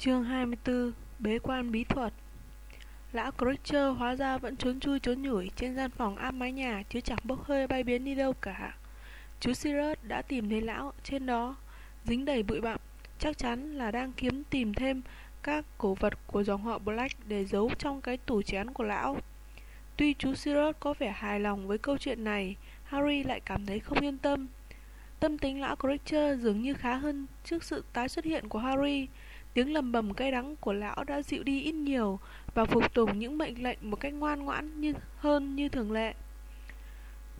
Chương 24 Bế quan bí thuật Lão Crutcher hóa ra vẫn trốn chui trốn nhủi trên gian phòng áp mái nhà chứ chẳng bốc hơi bay biến đi đâu cả. Chú Sirius đã tìm thấy lão trên đó, dính đầy bụi bặm, chắc chắn là đang kiếm tìm thêm các cổ vật của dòng họ Black để giấu trong cái tủ chén của lão. Tuy chú Sirius có vẻ hài lòng với câu chuyện này, Harry lại cảm thấy không yên tâm. Tâm tính lão Crutcher dường như khá hơn trước sự tái xuất hiện của Harry. Tiếng lầm bầm cay đắng của lão đã dịu đi ít nhiều và phục tùng những mệnh lệnh một cách ngoan ngoãn như hơn như thường lệ.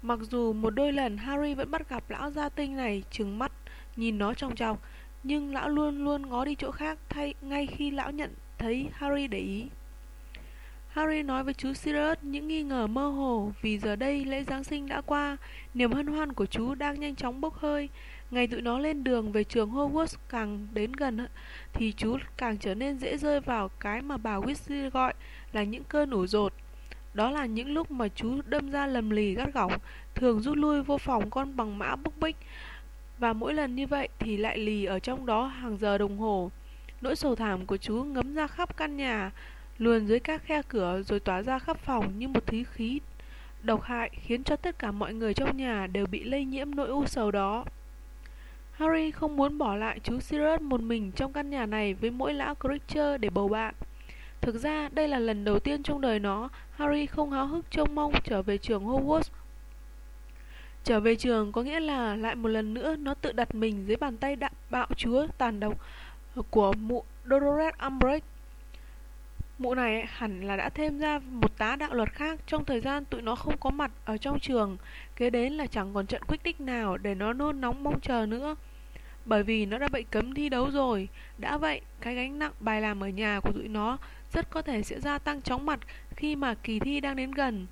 Mặc dù một đôi lần Harry vẫn bắt gặp lão gia tinh này trừng mắt nhìn nó trong chọc, nhưng lão luôn luôn ngó đi chỗ khác thay ngay khi lão nhận thấy Harry để ý. Harry nói với chú Sirius những nghi ngờ mơ hồ vì giờ đây lễ Giáng sinh đã qua, niềm hân hoan của chú đang nhanh chóng bốc hơi. Ngày tụi nó lên đường về trường Hogwarts càng đến gần thì chú càng trở nên dễ rơi vào cái mà bà Weasley gọi là những cơn ủ rột. Đó là những lúc mà chú đâm ra lầm lì gắt gỏng, thường rút lui vô phòng con bằng mã bốc bích. Và mỗi lần như vậy thì lại lì ở trong đó hàng giờ đồng hồ. Nỗi sầu thảm của chú ngấm ra khắp căn nhà, luồn dưới các khe cửa rồi tỏa ra khắp phòng như một thứ khí độc hại khiến cho tất cả mọi người trong nhà đều bị lây nhiễm nỗi u sầu đó. Harry không muốn bỏ lại chú Sirius một mình trong căn nhà này với mỗi lão Creature để bầu bạn. Thực ra, đây là lần đầu tiên trong đời nó, Harry không háo hức trông mong trở về trường Hogwarts. Trở về trường có nghĩa là lại một lần nữa nó tự đặt mình dưới bàn tay đạm bạo chúa tàn độc của mụ Dolores Umbridge. Mụ này hẳn là đã thêm ra một tá đạo luật khác trong thời gian tụi nó không có mặt ở trong trường. Kế đến là chẳng còn trận quyết tích nào để nó nôn nóng mong chờ nữa. Bởi vì nó đã bị cấm thi đấu rồi. Đã vậy, cái gánh nặng bài làm ở nhà của tụi nó rất có thể sẽ gia tăng chóng mặt khi mà kỳ thi đang đến gần.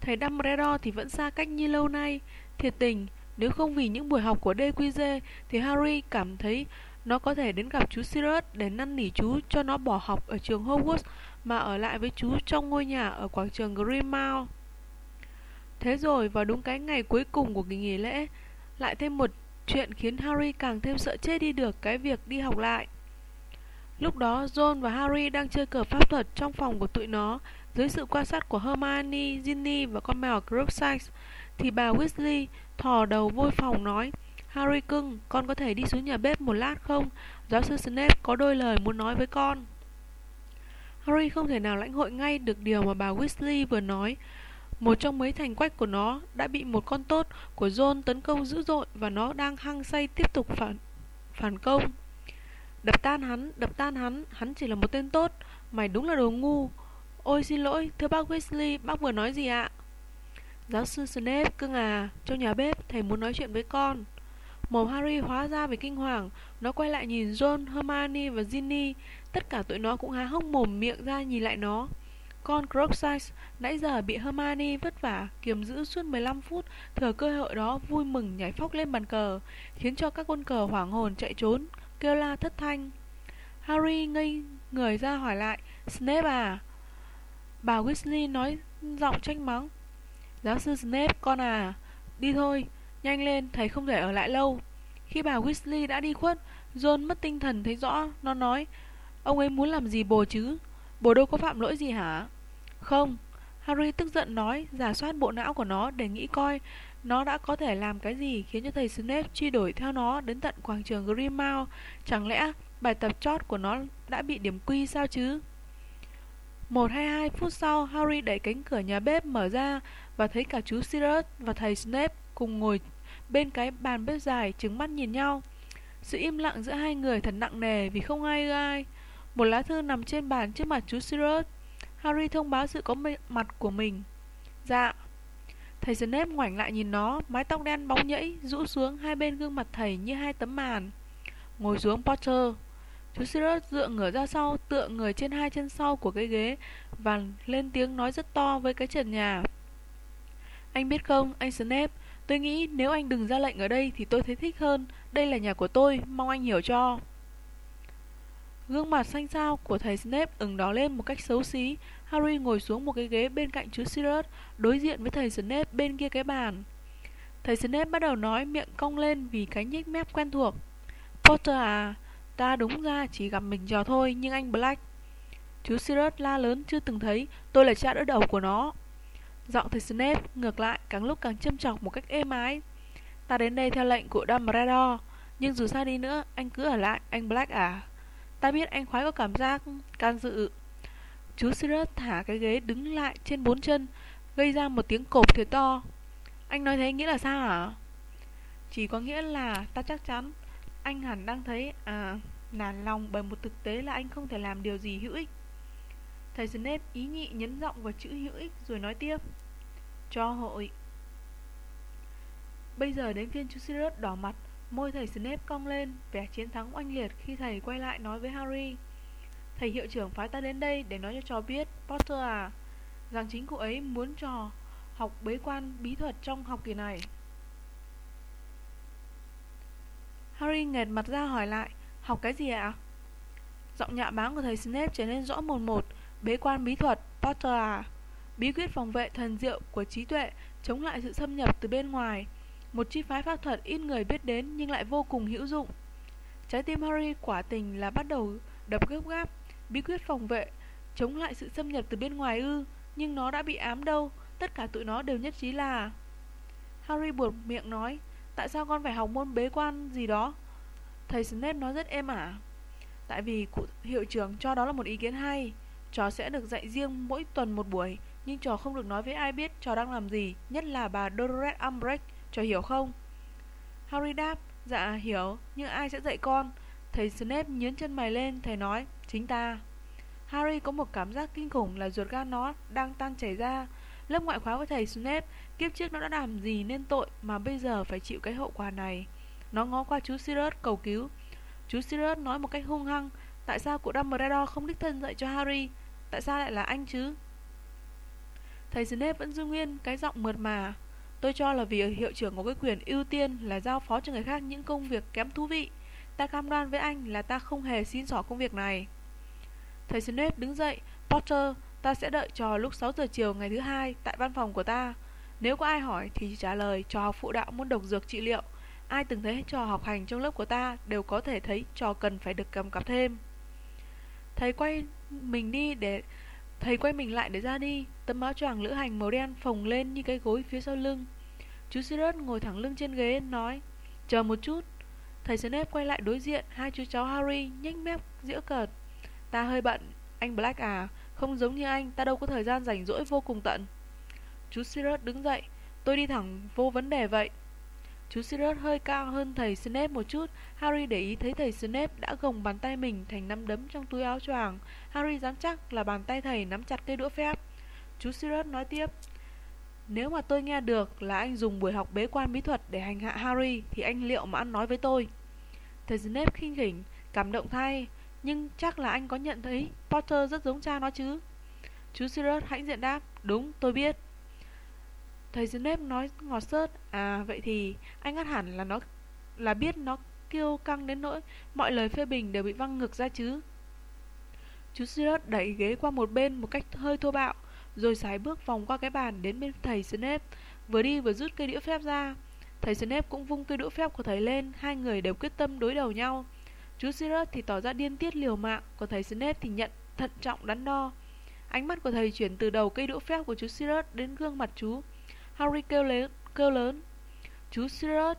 Thầy Dumbledore thì vẫn xa cách như lâu nay. Thiệt tình, nếu không vì những buổi học của DQG thì Harry cảm thấy nó có thể đến gặp chú Sirius để năn nỉ chú cho nó bỏ học ở trường Hogwarts mà ở lại với chú trong ngôi nhà ở quảng trường Grimmauld. Thế rồi vào đúng cái ngày cuối cùng của kỳ nghỉ lễ, lại thêm một chuyện khiến Harry càng thêm sợ chết đi được cái việc đi học lại. Lúc đó John và Harry đang chơi cờ pháp thuật trong phòng của tụi nó dưới sự quan sát của Hermione, Ginny và con mèo Crookshanks thì bà Weasley thò đầu vôi phòng nói Harry cưng, con có thể đi xuống nhà bếp một lát không? Giáo sư Snape có đôi lời muốn nói với con. Harry không thể nào lãnh hội ngay được điều mà bà Weasley vừa nói. Một trong mấy thành quách của nó đã bị một con tốt của John tấn công dữ dội và nó đang hăng say tiếp tục phản phản công. Đập tan hắn, đập tan hắn, hắn chỉ là một tên tốt, mày đúng là đồ ngu. Ôi xin lỗi, thưa bác Wesley bác vừa nói gì ạ? Giáo sư Snape, cưng à, trong nhà bếp, thầy muốn nói chuyện với con. Mồm Harry hóa ra vì kinh hoàng, nó quay lại nhìn John, Hermione và Ginny. Tất cả tụi nó cũng há hốc mồm miệng ra nhìn lại nó. Con Crookshanks nãy giờ bị Hermione vất vả kiềm giữ suốt 15 phút, thừa cơ hội đó vui mừng nhảy phóc lên bàn cờ, khiến cho các quân cờ hoảng hồn chạy trốn, kêu la thất thanh. Harry ngây người ra hỏi lại, Snape à? Bà Weasley nói giọng trách mắng. Giáo sư Snape, con à, đi thôi, nhanh lên, thầy không thể ở lại lâu. Khi bà Weasley đã đi khuất, John mất tinh thần thấy rõ, nó nói, ông ấy muốn làm gì bồ chứ? Bồ đâu có phạm lỗi gì hả? Không, Harry tức giận nói, giả soát bộ não của nó để nghĩ coi nó đã có thể làm cái gì khiến cho thầy Snape truy đuổi theo nó đến tận quảng trường Grimmauld. Chẳng lẽ bài tập chót của nó đã bị điểm quy sao chứ? Một hay hai phút sau, Harry đẩy cánh cửa nhà bếp mở ra và thấy cả chú Sirius và thầy Snape cùng ngồi bên cái bàn bếp dài trứng mắt nhìn nhau. Sự im lặng giữa hai người thật nặng nề vì không ai ưa ai. Một lá thư nằm trên bàn trước mặt chú Sirius. Harry thông báo sự có mặt của mình. Dạ. Thầy Snape ngoảnh lại nhìn nó, mái tóc đen bóng nhẫy rũ xuống hai bên gương mặt thầy như hai tấm màn. Ngồi xuống Potter. Chú Sirius dựa ngửa ra sau, tựa người trên hai chân sau của cái ghế và lên tiếng nói rất to với cái trần nhà. Anh biết không, anh Snape, tôi nghĩ nếu anh đừng ra lệnh ở đây thì tôi thấy thích hơn. Đây là nhà của tôi, mong anh hiểu cho. Gương mặt xanh xao của thầy Snape ửng đỏ lên một cách xấu xí. Harry ngồi xuống một cái ghế bên cạnh chú Sirius, đối diện với thầy Snape bên kia cái bàn. Thầy Snape bắt đầu nói miệng cong lên vì cái nhếch mép quen thuộc. Potter à, Ta đúng ra chỉ gặp mình trò thôi Nhưng anh Black Chú Sirius la lớn chưa từng thấy Tôi là cha đỡ đầu của nó Giọng thầy Snape ngược lại càng lúc càng châm chọc một cách êm ái Ta đến đây theo lệnh của Dumbledore Nhưng dù sao đi nữa Anh cứ ở lại Anh Black à Ta biết anh khoái có cảm giác can dự. Chú Sirius thả cái ghế đứng lại trên bốn chân, Gây ra một tiếng cộp thiệt to. Anh nói thế nghĩa là sao hả? Chỉ có nghĩa là ta chắc chắn Anh hẳn đang thấy à nản lòng bởi một thực tế là anh không thể làm điều gì hữu ích. Thầy Snape ý nhị nhấn giọng vào chữ hữu ích rồi nói tiếp. Cho hội. Bây giờ đến phiên chú Sirius đỏ mặt Môi thầy Snape cong lên Vẻ chiến thắng oanh liệt khi thầy quay lại nói với Harry. Thầy hiệu trưởng phái ta đến đây để nói cho trò biết Potter à Rằng chính cô ấy muốn trò học bế quan bí thuật trong học kỳ này. Harry nghẹt mặt ra hỏi lại Học cái gì ạ? Giọng nhạ báng của thầy Snape trở nên rõ một một Bế quan bí thuật, Potter à Bí quyết phòng vệ thần diệu của trí tuệ Chống lại sự xâm nhập từ bên ngoài. Một chi phái pháp thuật ít người biết đến Nhưng lại vô cùng hữu dụng. Trái tim Harry quả tình là bắt đầu đập gấp gáp, Bí quyết phòng vệ, Chống lại sự xâm nhập từ bên ngoài ư, Nhưng nó đã bị ám đâu, Tất cả tụi nó đều nhất trí là. Harry buột miệng nói, Tại sao con phải học môn bế quan gì đó? Thầy Snape nói rất êm ả. Tại vì cụ hiệu trưởng cho đó là một ý kiến hay. Trò sẽ được dạy riêng mỗi tuần một buổi, Nhưng trò không được nói với ai biết trò đang làm gì, Nhất là bà Dolores Umbridge cho hiểu không? Harry đáp Dạ hiểu, Nhưng ai sẽ dạy con? Thầy Snape nhướng chân mày lên, Thầy nói, Chính ta. Harry có một cảm giác kinh khủng là ruột gan nó đang tan chảy ra. Lớp ngoại khóa với thầy Snape, Kiếp trước nó đã làm gì nên tội Mà bây giờ phải chịu cái hậu quả này. Nó ngó qua chú Sirius cầu cứu. Chú Sirius nói một cách hung hăng, Tại sao cụ Dumbledore không đích thân dạy cho Harry? Tại sao lại là anh chứ? Thầy Snape vẫn giữ nguyên cái giọng mượt mà. Tôi cho là vì hiệu trưởng có cái quyền ưu tiên Là giao phó cho người khác những công việc kém thú vị. Ta cam đoan với anh là ta không hề xin xỏ công việc này. Thầy Snape đứng dậy, Potter, Ta sẽ đợi trò lúc 6 giờ chiều ngày thứ hai Tại văn phòng của ta. Nếu có ai hỏi thì trả lời trò phụ đạo môn độc dược trị liệu. Ai từng thấy trò học hành trong lớp của ta Đều có thể thấy trò cần phải được cầm cặp thêm. Thầy quay mình đi để Thầy quay mình lại để ra đi. Tấm áo choàng lữ hành màu đen phồng lên như cái gối phía sau lưng. Chú Sirius ngồi thẳng lưng trên ghế, nói, Chờ một chút. Thầy Snape quay lại đối diện, Hai chú cháu Harry, nhếch mép giễu cợt. Ta hơi bận, Anh Black à Không giống như anh, Ta đâu có thời gian rảnh rỗi vô cùng tận. Chú Sirius đứng dậy, Tôi đi thẳng, vô vấn đề vậy. Chú Sirius hơi cao hơn thầy Snape một chút. Harry để ý thấy thầy Snape đã gồng bàn tay mình thành nắm đấm trong túi áo choàng. Harry dám chắc là bàn tay thầy nắm chặt cây đũa phép. Chú Sirius nói tiếp Nếu mà tôi nghe được là anh dùng buổi học bế quan bí thuật để hành hạ Harry Thì anh liệu mà ăn nói với tôi? Thầy Snape khinh khỉnh, cảm động thay Nhưng chắc là anh có nhận thấy Potter rất giống cha nó chứ? Chú Sirius hãnh diện đáp Đúng, tôi biết. Thầy Snape nói ngọt sớt À vậy thì anh ngắt hẳn là nó, Là biết nó kêu căng đến nỗi Mọi lời phê bình đều bị văng ngược ra chứ. Chú Sirius đẩy ghế qua một bên Một cách hơi thô bạo, Rồi sải bước vòng qua cái bàn đến bên thầy Snape Vừa đi vừa rút cây đũa phép ra. Thầy Snape cũng vung cây đũa phép của thầy lên, Hai người đều quyết tâm đối đầu nhau. Chú Sirius thì tỏ ra điên tiết liều mạng, Còn thầy Snape thì nhận thận trọng đắn đo. Ánh mắt của thầy chuyển từ đầu cây đũa phép của chú Sirius đến gương mặt chú. Harry kêu lớn, kêu lớn Chú Sirius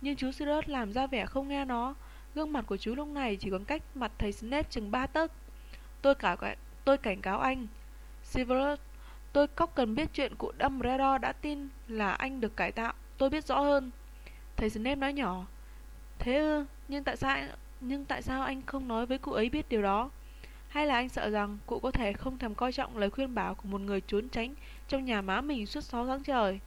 Nhưng chú Sirius làm ra vẻ không nghe nó. Gương mặt của chú lúc này chỉ còn cách mặt thầy Snape chừng ba tấc. Tôi cả tôi cảnh cáo anh Severus Tôi cóc cần biết chuyện cụ Dumbledore đã tin là anh được cải tạo Tôi biết rõ hơn. Thầy Snape nói nhỏ Thế ư, nhưng tại sao nhưng tại sao anh không nói với cụ ấy biết điều đó? Hay là anh sợ rằng cụ có thể không thèm coi trọng lời khuyên bảo của một người trốn tránh trong nhà má mình suốt 6 tháng trời?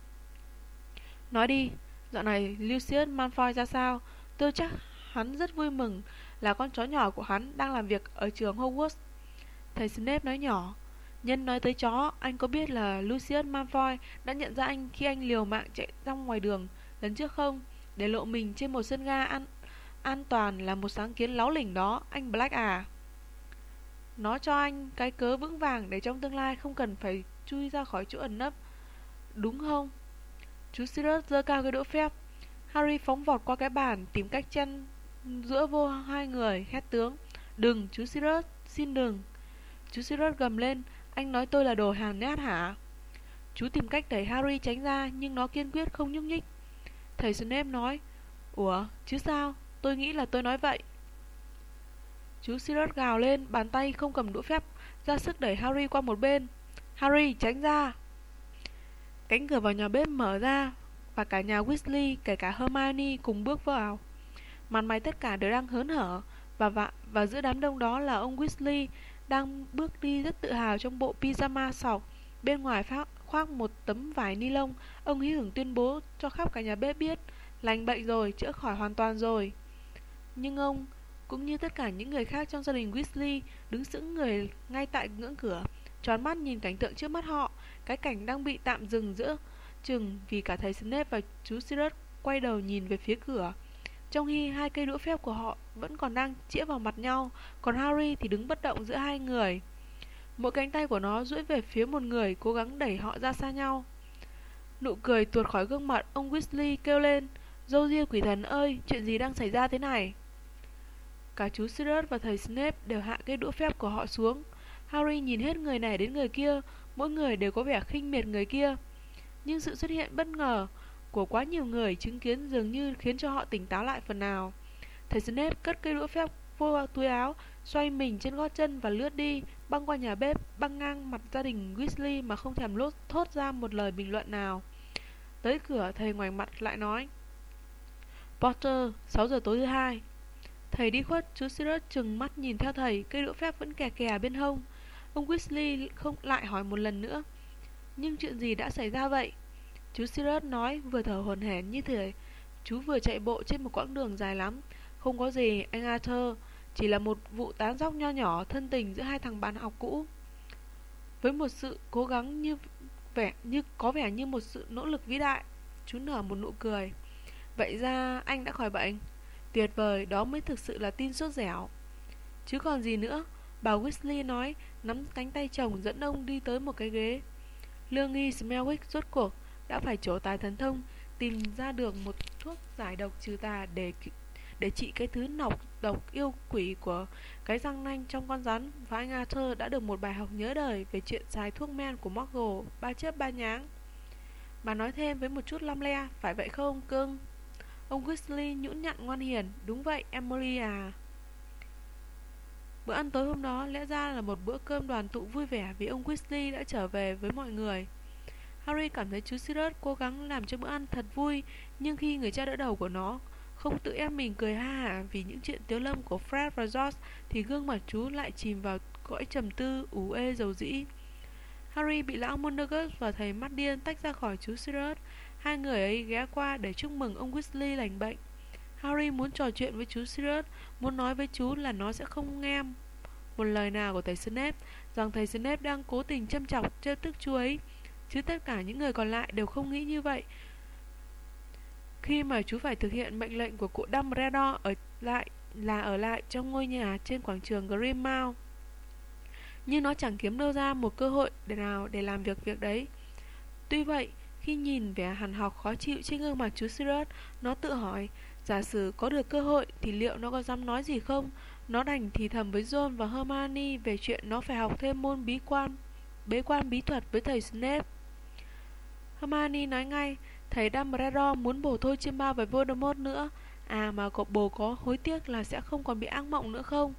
Nói đi, dạo này Lucius Malfoy ra sao? Tôi chắc hắn rất vui mừng là con chó nhỏ của hắn đang làm việc ở trường Hogwarts. Thầy Snape nói nhỏ, Nhân nói tới chó, anh có biết là Lucius Malfoy đã nhận ra anh khi anh liều mạng chạy ra ngoài đường lần trước không? Để lộ mình trên một sân ga an, an toàn là một sáng kiến láo lỉnh đó, anh Black à. Nó cho anh cái cớ vững vàng để trong tương lai không cần phải chui ra khỏi chỗ ẩn nấp. Đúng không? Chú Sirius giơ cao cái đũa phép. Harry phóng vọt qua cái bàn, tìm cách chen giữa vô hai người, hét tướng. Đừng, chú Sirius, xin đừng. Chú Sirius gầm lên. Anh nói tôi là đồ hàng nát hả? Chú tìm cách đẩy Harry tránh ra, Nhưng nó kiên quyết không nhúc nhích. Thầy Snape nói, Ủa, chứ sao? Tôi nghĩ là tôi nói vậy. Chú Sirius gào lên Bàn tay không cầm đũa phép Ra sức đẩy Harry qua một bên. Harry tránh ra. Cánh cửa vào nhà bếp mở ra Và cả nhà Weasley kể cả Hermione cùng bước vào. Mặt mày tất cả đều đang hớn hở và, và, và giữa đám đông đó là ông Weasley đang bước đi rất tự hào trong bộ pyjama sọc. Bên ngoài phát, khoác một tấm vải ni lông Ông hí hưởng tuyên bố cho khắp cả nhà bếp biết Lành bệnh rồi, chữa khỏi hoàn toàn rồi. Nhưng ông, cũng như tất cả những người khác trong gia đình Weasley Đứng sững người ngay tại ngưỡng cửa, Tròn mắt nhìn cảnh tượng trước mắt họ. Cái cảnh đang bị tạm dừng giữa chừng Vì cả thầy Snape và chú Sirius quay đầu nhìn về phía cửa. Trong khi hai cây đũa phép của họ vẫn còn đang chĩa vào mặt nhau, Còn Harry thì đứng bất động giữa hai người. Mỗi cánh tay của nó duỗi về phía một người Cố gắng đẩy họ ra xa nhau. Nụ cười tuột khỏi gương mặt Ông Weasley kêu lên, Dâu ria quỷ thần ơi, Chuyện gì đang xảy ra thế này? Cả chú Sirius và thầy Snape đều hạ cây đũa phép của họ xuống Harry nhìn hết người này đến người kia Mỗi người đều có vẻ khinh miệt người kia Nhưng sự xuất hiện bất ngờ của quá nhiều người chứng kiến dường như khiến cho họ tỉnh táo lại phần nào. Thầy Snape cất cây đũa phép vô túi áo, xoay mình trên gót chân và lướt đi, băng qua nhà bếp, băng ngang mặt gia đình Weasley mà không thèm lốt thốt ra một lời bình luận nào. Tới cửa, thầy ngoảnh mặt lại nói Potter, 6 giờ tối thứ hai Thầy đi khuất, chú Sirius chừng mắt nhìn theo thầy, cây đũa phép vẫn kè kè bên hông. Ông Weasley không lại hỏi một lần nữa. Nhưng chuyện gì đã xảy ra vậy? Chú Sirius nói vừa thở hổn hển như thể chú vừa chạy bộ trên một quãng đường dài lắm. Không có gì, anh Arthur, chỉ là một vụ tán dóc nho nhỏ thân tình giữa hai thằng bạn học cũ. Với một sự cố gắng như vẻ như có vẻ như một sự nỗ lực vĩ đại, chú nở một nụ cười. Vậy ra anh đã khỏi bệnh. Tuyệt vời, đó mới thực sự là tin sốt dẻo. Chứ còn gì nữa, bà Weasley nói, nắm cánh tay chồng dẫn ông đi tới một cái ghế. Lương nghi Smellwick rốt cuộc đã phải trổ tài thần thông tìm ra được một thuốc giải độc trừ tà để để trị cái thứ nọc độc yêu quỷ của cái răng nanh trong con rắn và anh Arthur đã được một bài học nhớ đời về chuyện xài thuốc men của Muggle ba chớp ba nháng. Bà nói thêm với một chút lăm le, phải vậy không cưng? Ông Weasley nhũn nhặn ngoan hiền, đúng vậy Emily à. Bữa ăn tối hôm đó lẽ ra là một bữa cơm đoàn tụ vui vẻ vì ông Weasley đã trở về với mọi người. Harry cảm thấy chú Sirius cố gắng làm cho bữa ăn thật vui Nhưng khi người cha đỡ đầu của nó không tự em mình cười ha hả vì những chuyện tiếu lâm của Fred và George Thì gương mặt chú lại chìm vào cõi trầm tư ủ ê dầu dĩ Harry bị lão Mondagus và thầy mắt điên tách ra khỏi chú Sirius Hai người ấy ghé qua để chúc mừng ông Weasley lành bệnh Harry muốn trò chuyện với chú Sirius Muốn nói với chú là nó sẽ không nghe một lời nào của thầy Snape Rằng thầy Snape đang cố tình châm chọc trêu tức chú ấy chứ tất cả những người còn lại đều không nghĩ như vậy. Khi mà chú phải thực hiện mệnh lệnh của cụ Dumbledore ở lại là ở lại trong ngôi nhà trên quảng trường Grimmauld. Nhưng nó chẳng kiếm đâu ra một cơ hội để nào để làm việc việc đấy. Tuy vậy, khi nhìn vẻ hằn học khó chịu trên gương mặt chú Sirius, nó tự hỏi, giả sử có được cơ hội thì liệu nó có dám nói gì không? Nó đành thì thầm với John và Hermione về chuyện nó phải học thêm môn bí quan, bế quan bí thuật với thầy Snape. Hermione nói ngay Thầy Dumbledore muốn bổ thôi chiêm bao với Voldemort nữa À mà cậu bồ có hối tiếc là sẽ không còn bị ác mộng nữa không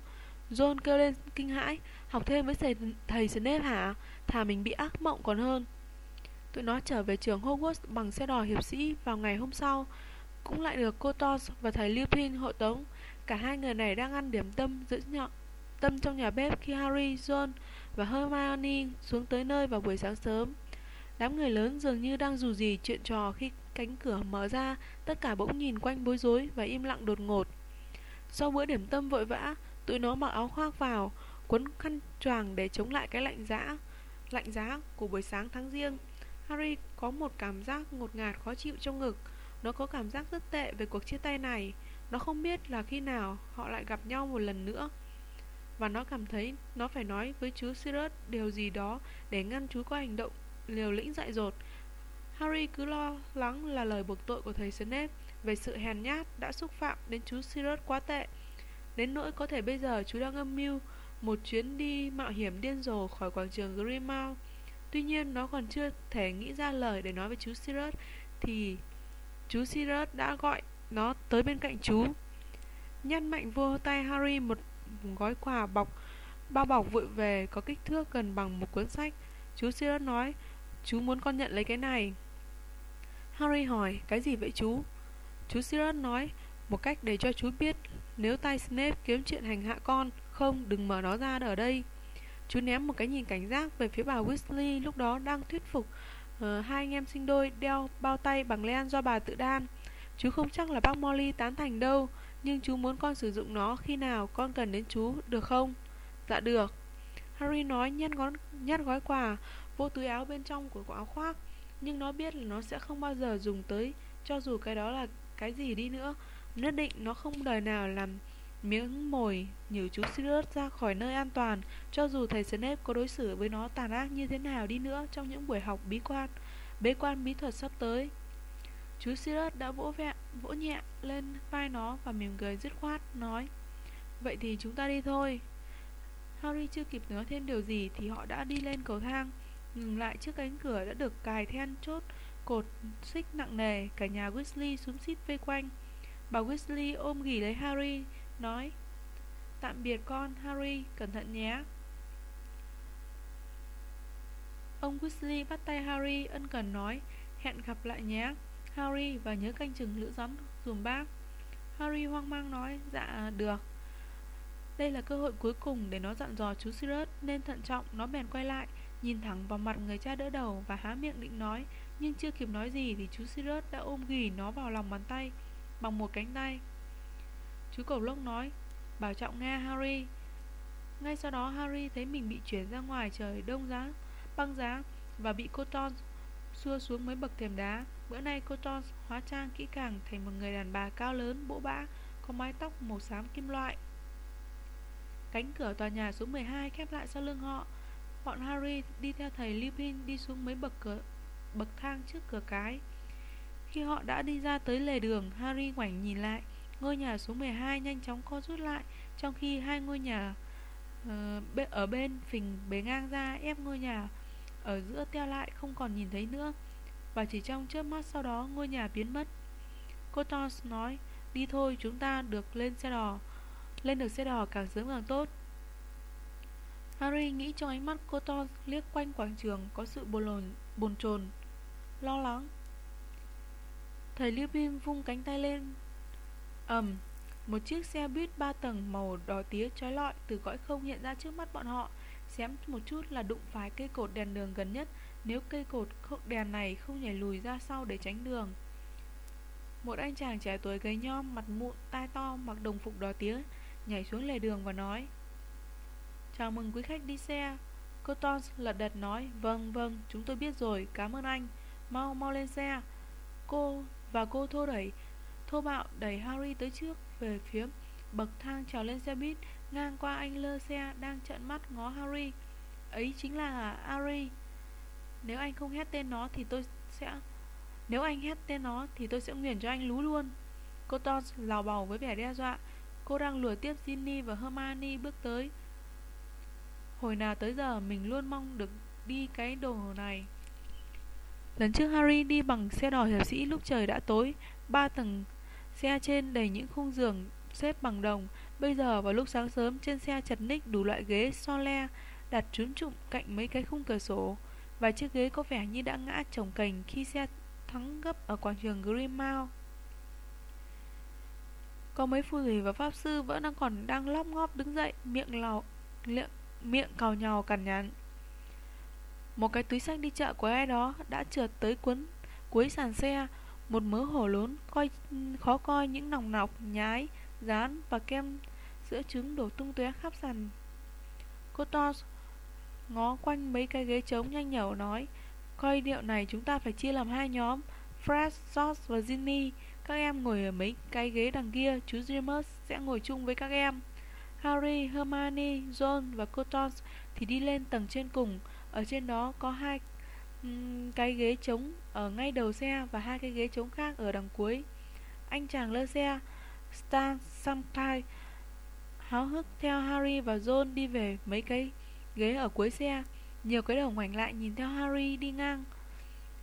John kêu lên kinh hãi Học thêm với thầy, thầy Snape hả Thà mình bị ác mộng còn hơn Tụi nó trở về trường Hogwarts bằng xe đò hiệp sĩ vào ngày hôm sau Cũng lại được cô Tos và thầy Lupin hộ tống Cả hai người này đang ăn điểm tâm giữ nhọn tâm trong nhà bếp khi Harry, John và Hermione xuống tới nơi vào buổi sáng sớm Đám người lớn dường như đang dù gì chuyện trò khi cánh cửa mở ra, tất cả bỗng nhìn quanh bối rối và im lặng đột ngột. Sau bữa điểm tâm vội vã, tụi nó mặc áo khoác vào, quấn khăn choàng để chống lại cái lạnh giá, lạnh giá của buổi sáng tháng riêng. Harry có một cảm giác ngột ngạt khó chịu trong ngực. Nó có cảm giác rất tệ về cuộc chia tay này. Nó không biết là khi nào họ lại gặp nhau một lần nữa. Và nó cảm thấy nó phải nói với chú Sirius điều gì đó để ngăn chú có hành động liều lĩnh dại dột Harry cứ lo lắng là lời buộc tội của thầy Snape về sự hèn nhát đã xúc phạm đến chú Sirius quá tệ. Đến nỗi có thể bây giờ chú đang âm mưu một chuyến đi mạo hiểm điên rồ khỏi quảng trường Grimmauld. Tuy nhiên nó còn chưa thể nghĩ ra lời để nói với chú Sirius thì chú Sirius đã gọi nó tới bên cạnh chú. Nhăn mạnh vô tay Harry một gói quà bọc bao bọc vội về có kích thước gần bằng một cuốn sách. Chú Sirius nói, chú muốn con nhận lấy cái này. Harry hỏi, cái gì vậy chú? Chú Sirius nói, một cách để cho chú biết nếu tay Snape kiếm chuyện hành hạ con, không, đừng mở nó ra ở đây. Chú ném một cái nhìn cảnh giác về phía bà Weasley lúc đó đang thuyết phục uh, hai anh em sinh đôi đeo bao tay bằng len do bà tự đan. Chú không chắc là bác Molly tán thành đâu, nhưng chú muốn con sử dụng nó khi nào con cần đến chú, được không? Dạ được. Harry nói nhét, ngón, nhét gói quà vô túi áo bên trong của áo khoác, nhưng nó biết là nó sẽ không bao giờ dùng tới, cho dù cái đó là cái gì đi nữa. Nhất định nó không đời nào làm miếng mồi nhử chú Sirius ra khỏi nơi an toàn, cho dù thầy Snape có đối xử với nó tàn ác như thế nào đi nữa trong những buổi học bí quan, bế quan bí thuật sắp tới. Chú Sirius đã vỗ vẹn, vỗ nhẹ lên vai nó và mỉm cười dứt khoát, nói, vậy thì chúng ta đi thôi. Harry chưa kịp nói thêm điều gì thì họ đã đi lên cầu thang, ngừng lại trước cánh cửa đã được cài then chốt cột xích nặng nề, cả nhà Weasley xuống xít vây quanh. Bà Weasley ôm ghì lấy Harry nói Tạm biệt con, Harry, cẩn thận nhé. Ông Weasley bắt tay Harry ân cần nói Hẹn gặp lại nhé Harry và nhớ canh chừng lữ rắn dùm bác. Harry hoang mang nói Dạ được. Đây là cơ hội cuối cùng để nó dặn dò chú Sirius Nên thận trọng nó bèn quay lại Nhìn thẳng vào mặt người cha đỡ đầu Và há miệng định nói Nhưng chưa kịp nói gì thì chú Sirius đã ôm ghì nó vào lòng bàn tay Bằng một cánh tay. Chú cầu lông nói. Bảo trọng nghe Harry. Ngay sau đó Harry thấy mình bị chuyển ra ngoài trời đông giá Băng giá Và bị cô Ton xua xuống mấy bậc thềm đá. Bữa nay cô Ton hóa trang kỹ càng Thành một người đàn bà cao lớn bỗ bã Có mái tóc màu xám kim loại. Cánh cửa tòa nhà số 12 khép lại sau lưng họ. Bọn Harry đi theo thầy Lupin đi xuống mấy bậc cửa, bậc thang trước cửa cái. Khi họ đã đi ra tới lề đường Harry ngoảnh nhìn lại. Ngôi nhà số 12 nhanh chóng co rút lại Trong khi hai ngôi nhà uh, ở bên phình bế ngang ra ép ngôi nhà ở giữa teo lại không còn nhìn thấy nữa. Và chỉ trong chớp mắt sau đó ngôi nhà biến mất. Cô Tons nói Đi thôi chúng ta được lên xe đò Lên được xe đò càng sớm càng tốt. Harry nghĩ trong ánh mắt cô Tons liếc quanh quảng trường Có sự bồn lồn, bồn chồn Lo lắng. Thầy Lupin vung cánh tay lên ầm một chiếc xe buýt ba tầng màu đỏ tía trói lọi từ cõi không hiện ra trước mắt bọn họ. Xém một chút là đụng phải cây cột đèn đường gần nhất. Nếu cây cột đèn này không nhảy lùi ra sau để tránh đường. Một anh chàng trẻ tuổi gầy nhom, mặt mụn, tai to, mặc đồng phục đỏ tía, nhảy xuống lề đường và nói, chào mừng quý khách đi xe. Cô tons lật đật nói vâng vâng chúng tôi biết rồi, cảm ơn anh. Mau mau lên xe. Cô và cô thô đẩy thô bạo đẩy Harry tới trước về phía bậc thang trèo lên xe buýt ngang qua anh lơ xe đang trợn mắt ngó Harry. Ấy chính là Harry. Nếu anh không hét tên nó thì tôi sẽ nếu anh hét tên nó thì tôi sẽ nguyền cho anh lú luôn. Cô Tons lào bào với vẻ đe dọa. Cô đang lùa tiếp Ginny và Hermione bước tới. Hồi nào tới giờ mình luôn mong được đi cái đồ này. Lần trước Harry đi bằng xe đò hiệp sĩ lúc trời đã tối, ba tầng Xe trên đầy những khung giường xếp bằng đồng. Bây giờ vào lúc sáng sớm trên xe chật ních đủ loại ghế so le Đặt trún trụng cạnh mấy cái khung cửa sổ. Và chiếc ghế có vẻ như đã ngã chồng cành khi xe thắng gấp ở quảng trường Grimmauld Có mấy phù thủy và pháp sư vẫn đang còn đang lóp ngóp đứng dậy Miệng lào, miệng, miệng cào nhào cằn nhằn. Một cái túi sách đi chợ của ai đó đã trượt tới cuốn cuối sàn xe một mớ hổ lớn coi khó coi những nòng nọc nhái rán và kem sữa trứng đổ tung tóe khắp sàn. Cô to ngó quanh mấy cái ghế trống nhanh nhẩu nói coi điệu này chúng ta phải chia làm hai nhóm Fred, George và Ginny. Các em ngồi ở mấy cái ghế đằng kia chú James sẽ ngồi chung với các em. Harry, Hermione, John và cô Tons thì đi lên tầng trên cùng. Ở trên đó có hai cái ghế trống ở ngay đầu xe và hai cái ghế trống khác ở đằng cuối. Anh chàng lơ xe Stan Samkai háo hức theo Harry và John đi về mấy cái ghế ở cuối xe. Nhiều cái đầu ngoảnh lại nhìn theo Harry đi ngang.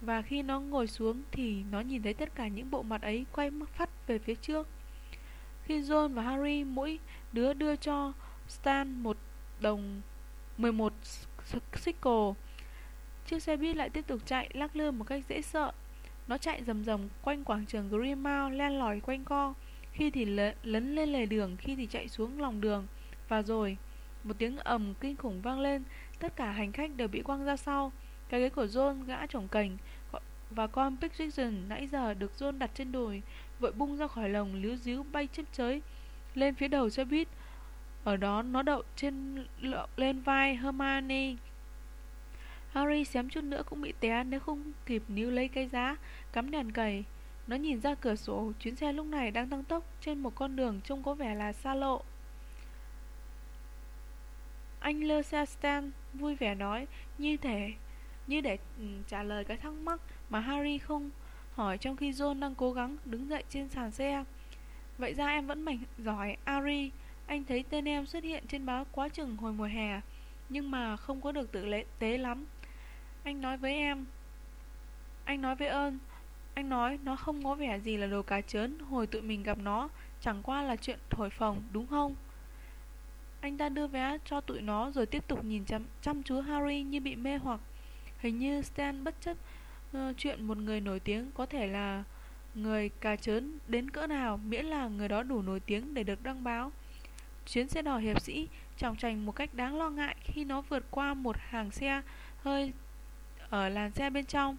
Và khi nó ngồi xuống thì nó nhìn thấy tất cả những bộ mặt ấy quay mắt phát về phía trước. Khi John và Harry mỗi đứa đưa cho Stan một đồng 11 sickle, chiếc xe buýt lại tiếp tục chạy lắc lư một cách dễ sợ. Nó chạy rầm rầm quanh quảng trường Greenmount len lỏi quanh co. Khi thì lấn lên lề đường, Khi thì chạy xuống lòng đường. Và rồi, Một tiếng ầm kinh khủng vang lên. Tất cả hành khách đều bị quăng ra sau. Cái ghế của John gã trổng cành Và con Pickrickson nãy giờ được John đặt trên đùi, Vội bung ra khỏi lồng líu díu bay chớp chới Lên phía đầu xe buýt. Ở đó nó đậu trên lên vai Hermione. Harry xém chút nữa cũng bị té, nếu không kịp níu lấy cây giá, Cắm đèn cầy. Nó nhìn ra cửa sổ, Chuyến xe lúc này đang tăng tốc Trên một con đường trông có vẻ là xa lộ. Anh Lơ Stan vui vẻ nói, Như thể, Như để ừ, trả lời cái thắc mắc Mà Harry không hỏi Trong khi John đang cố gắng đứng dậy trên sàn xe. Vậy ra em vẫn mạnh giỏi, Harry. Anh thấy tên em xuất hiện trên báo quá chừng hồi mùa hè, Nhưng mà không có được tự lệ tế lắm. Anh nói với em. Anh nói với ơn. Anh nói nó không có vẻ gì là đồ cá chớn Hồi tụi mình gặp nó Chẳng qua là chuyện thổi phồng đúng không? Anh ta đưa vé cho tụi nó Rồi tiếp tục nhìn chăm, chăm chú Harry như bị mê hoặc. Hình như Stan bất chấp uh, Chuyện một người nổi tiếng Có thể là người cà chớn đến cỡ nào Miễn là người đó đủ nổi tiếng để được đăng báo. Chuyến xe đỏ hiệp sĩ Trọng trành một cách đáng lo ngại Khi nó vượt qua một hàng xe hơi ở làn xe bên trong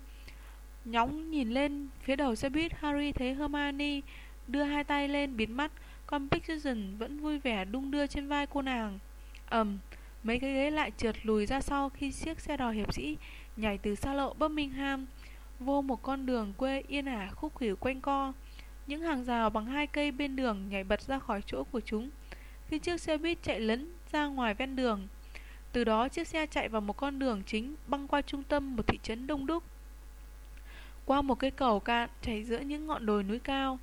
Nhóng nhìn lên phía đầu xe buýt, Harry thấy Hermione đưa hai tay lên bịt mắt Con Pickson vẫn vui vẻ đung đưa trên vai cô nàng ầm, Mấy cái ghế lại trượt lùi ra sau khi chiếc xe đò hiệp sĩ nhảy từ xa lộ Birmingham, vô một con đường quê yên ả khúc khỉu quanh co. Những hàng rào bằng hai cây bên đường nhảy bật ra khỏi chỗ của chúng khi chiếc xe buýt chạy lấn ra ngoài ven đường. Từ đó, chiếc xe chạy vào một con đường chính băng qua trung tâm một thị trấn đông đúc. Qua một cây cầu cạn chảy giữa những ngọn đồi núi cao.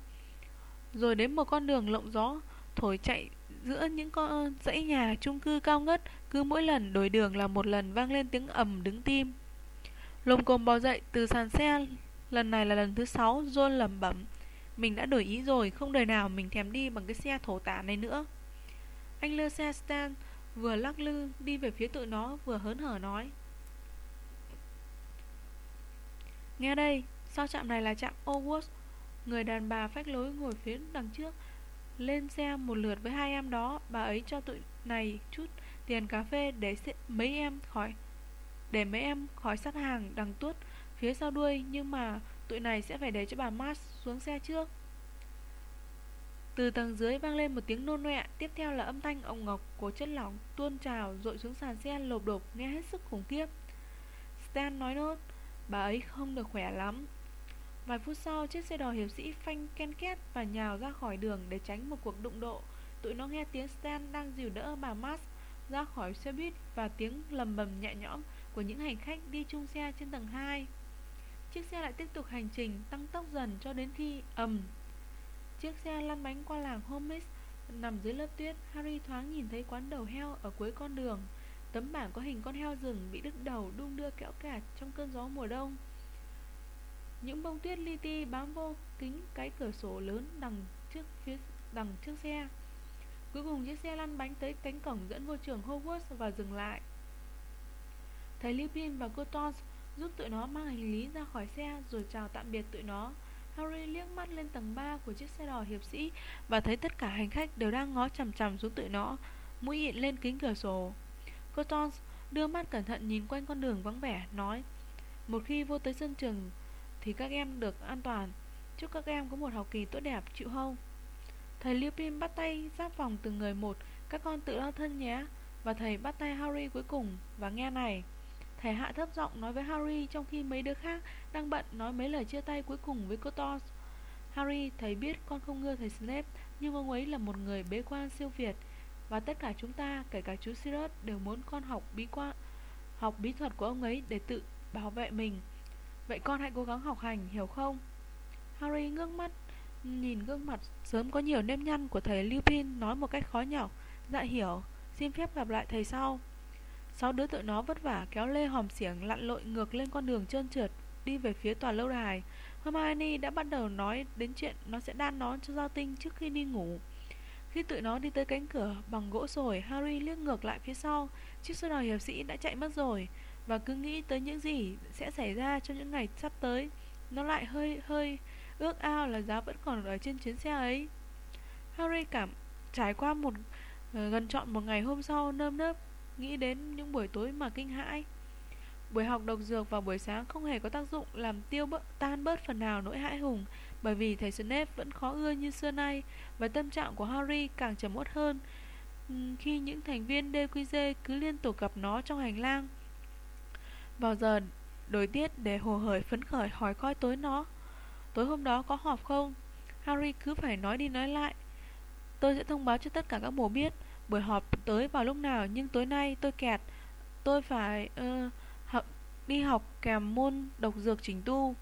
Rồi đến một con đường lộng gió, thổi chạy giữa những con dãy nhà chung cư cao ngất. Cứ mỗi lần đổi đường là một lần vang lên tiếng ầm đứng tim. Lồm cồm bò dậy từ sàn xe, lần này là lần thứ sáu john lẩm bẩm. Mình đã đổi ý rồi, không đời nào mình thèm đi bằng cái xe thổ tả này nữa. Anh lơ xe stan vừa lắc lư, đi về phía tụi nó, vừa hớn hở nói. Nghe đây, sau trạm này là trạm Owood, Người đàn bà phách lối ngồi phía đằng trước, Lên xe một lượt với hai em đó. Bà ấy cho tụi này chút tiền cà phê để mấy em khỏi, Để mấy em khỏi sát hàng đằng tuốt phía sau đuôi, Nhưng mà tụi này sẽ phải để cho bà Mars xuống xe trước từ tầng dưới vang lên một tiếng nôn nọe Tiếp theo là âm thanh ông ngọc của chất lỏng tuôn trào Rội xuống sàn xe lộp đột nghe hết sức khủng khiếp Stan nói nốt Bà ấy không được khỏe lắm Vài phút sau, chiếc xe đò hiệp sĩ phanh ken két và nhào ra khỏi đường để tránh một cuộc đụng độ. Tụi nó nghe tiếng Stan đang dìu đỡ bà Mars ra khỏi xe buýt và tiếng lầm bầm nhẹ nhõm của những hành khách đi chung xe trên tầng 2. Chiếc xe lại tiếp tục hành trình tăng tốc dần cho đến khi ầm. Chiếc xe lăn bánh qua làng Holmes nằm dưới lớp tuyết. Harry thoáng nhìn thấy quán đầu heo ở cuối con đường. Tấm bảng có hình con heo rừng bị đứt đầu đung đưa kẹo kẹt trong cơn gió mùa đông. Những bông tuyết li ti bám vô kính cái cửa sổ lớn đằng trước phía, đằng trước xe. Cuối cùng chiếc xe lăn bánh tới cánh cổng dẫn vô trường Hogwarts và dừng lại. Thầy Lupin và cô Tons giúp tụi nó mang hành lý ra khỏi xe rồi chào tạm biệt tụi nó. Harry liếc mắt lên tầng 3 của chiếc xe đò hiệp sĩ và thấy tất cả hành khách đều đang ngó chằm chằm xuống tụi nó, mũi hiện lên kính cửa sổ. Cô Jones đưa mắt cẩn thận nhìn quanh con đường vắng vẻ, nói Một khi vô tới sân trường thì các em được an toàn. Chúc các em có một học kỳ tốt đẹp, chịu không? Thầy Lupin bắt tay giáp vòng từng người một, các con tự lo thân nhé. Và thầy bắt tay Harry cuối cùng và nghe này. Thầy hạ thấp giọng nói với Harry trong khi mấy đứa khác đang bận nói mấy lời chia tay cuối cùng với cô Tos. Harry, thầy biết con không ngưa thầy Snape, nhưng ông ấy là một người bế quan siêu việt. Và tất cả chúng ta, kể cả chú Sirius, đều muốn con học bí quan, học bí thuật của ông ấy để tự bảo vệ mình. Vậy con hãy cố gắng học hành, hiểu không? Harry ngước mắt Nhìn gương mặt sớm có nhiều nếp nhăn của thầy Lupin nói một cách khó nhọc Dạ hiểu, xin phép gặp lại thầy sau Sáu đứa tụi nó vất vả kéo lê hòm xiềng lặn lội ngược lên con đường trơn trượt, Đi về phía tòa lâu đài. Hermione đã bắt đầu nói đến chuyện nó sẽ đan nón cho Giao Tinh trước khi đi ngủ. Khi tụi nó đi tới cánh cửa bằng gỗ sồi, Harry liếc ngược lại phía sau. Chiếc xe đòi hiệp sĩ đã chạy mất rồi Và cứ nghĩ tới những gì sẽ xảy ra trong những ngày sắp tới. Nó lại hơi hơi ước ao là giá vẫn còn ở trên chuyến xe ấy. Harry cảm trải qua một ờ, gần trọn một ngày hôm sau nơm nớp nghĩ đến những buổi tối mà kinh hãi Buổi học độc dược vào buổi sáng không hề có tác dụng làm tiêu bớt, tan bớt phần nào nỗi hãi hùng bởi vì thầy Snape vẫn khó ưa như xưa nay và tâm trạng của Harry càng trầm uất hơn khi những thành viên DQG cứ liên tục gặp nó trong hành lang. Vào giờ đổi tiết để hồ hởi phấn khởi hỏi coi tối nó Tối hôm đó có họp không? Harry cứ phải nói đi nói lại Tôi sẽ thông báo cho tất cả các bố biết Buổi họp tới vào lúc nào Nhưng tối nay tôi kẹt. Tôi phải uh, học, đi học kèm môn độc dược chỉnh tu.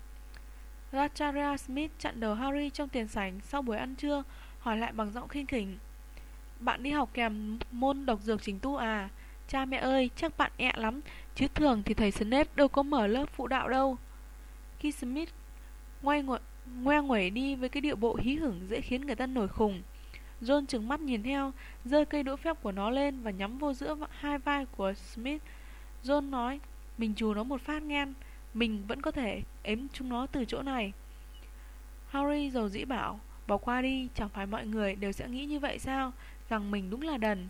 Racharia Smith chặn đầu Harry trong tiền sảnh sau buổi ăn trưa Hỏi lại bằng giọng khinh khỉnh. Bạn đi học kèm môn độc dược chỉnh tu à? Cha mẹ ơi chắc bạn ẹ lắm Chứ thường thì thầy Snape đâu có mở lớp phụ đạo đâu. Khi Smith ngoe ngoại ngoe nguẩy đi với cái điệu bộ hí hửng dễ khiến người ta nổi khùng. John trừng mắt nhìn theo giơ cây đũa phép của nó lên và nhắm vô giữa hai vai của Smith. John nói Mình chù nó một phát ngang Mình vẫn có thể ếm chúng nó từ chỗ này. Harry dầu dĩ bảo Bỏ qua đi, chẳng phải mọi người đều sẽ nghĩ như vậy sao? Rằng mình đúng là đần.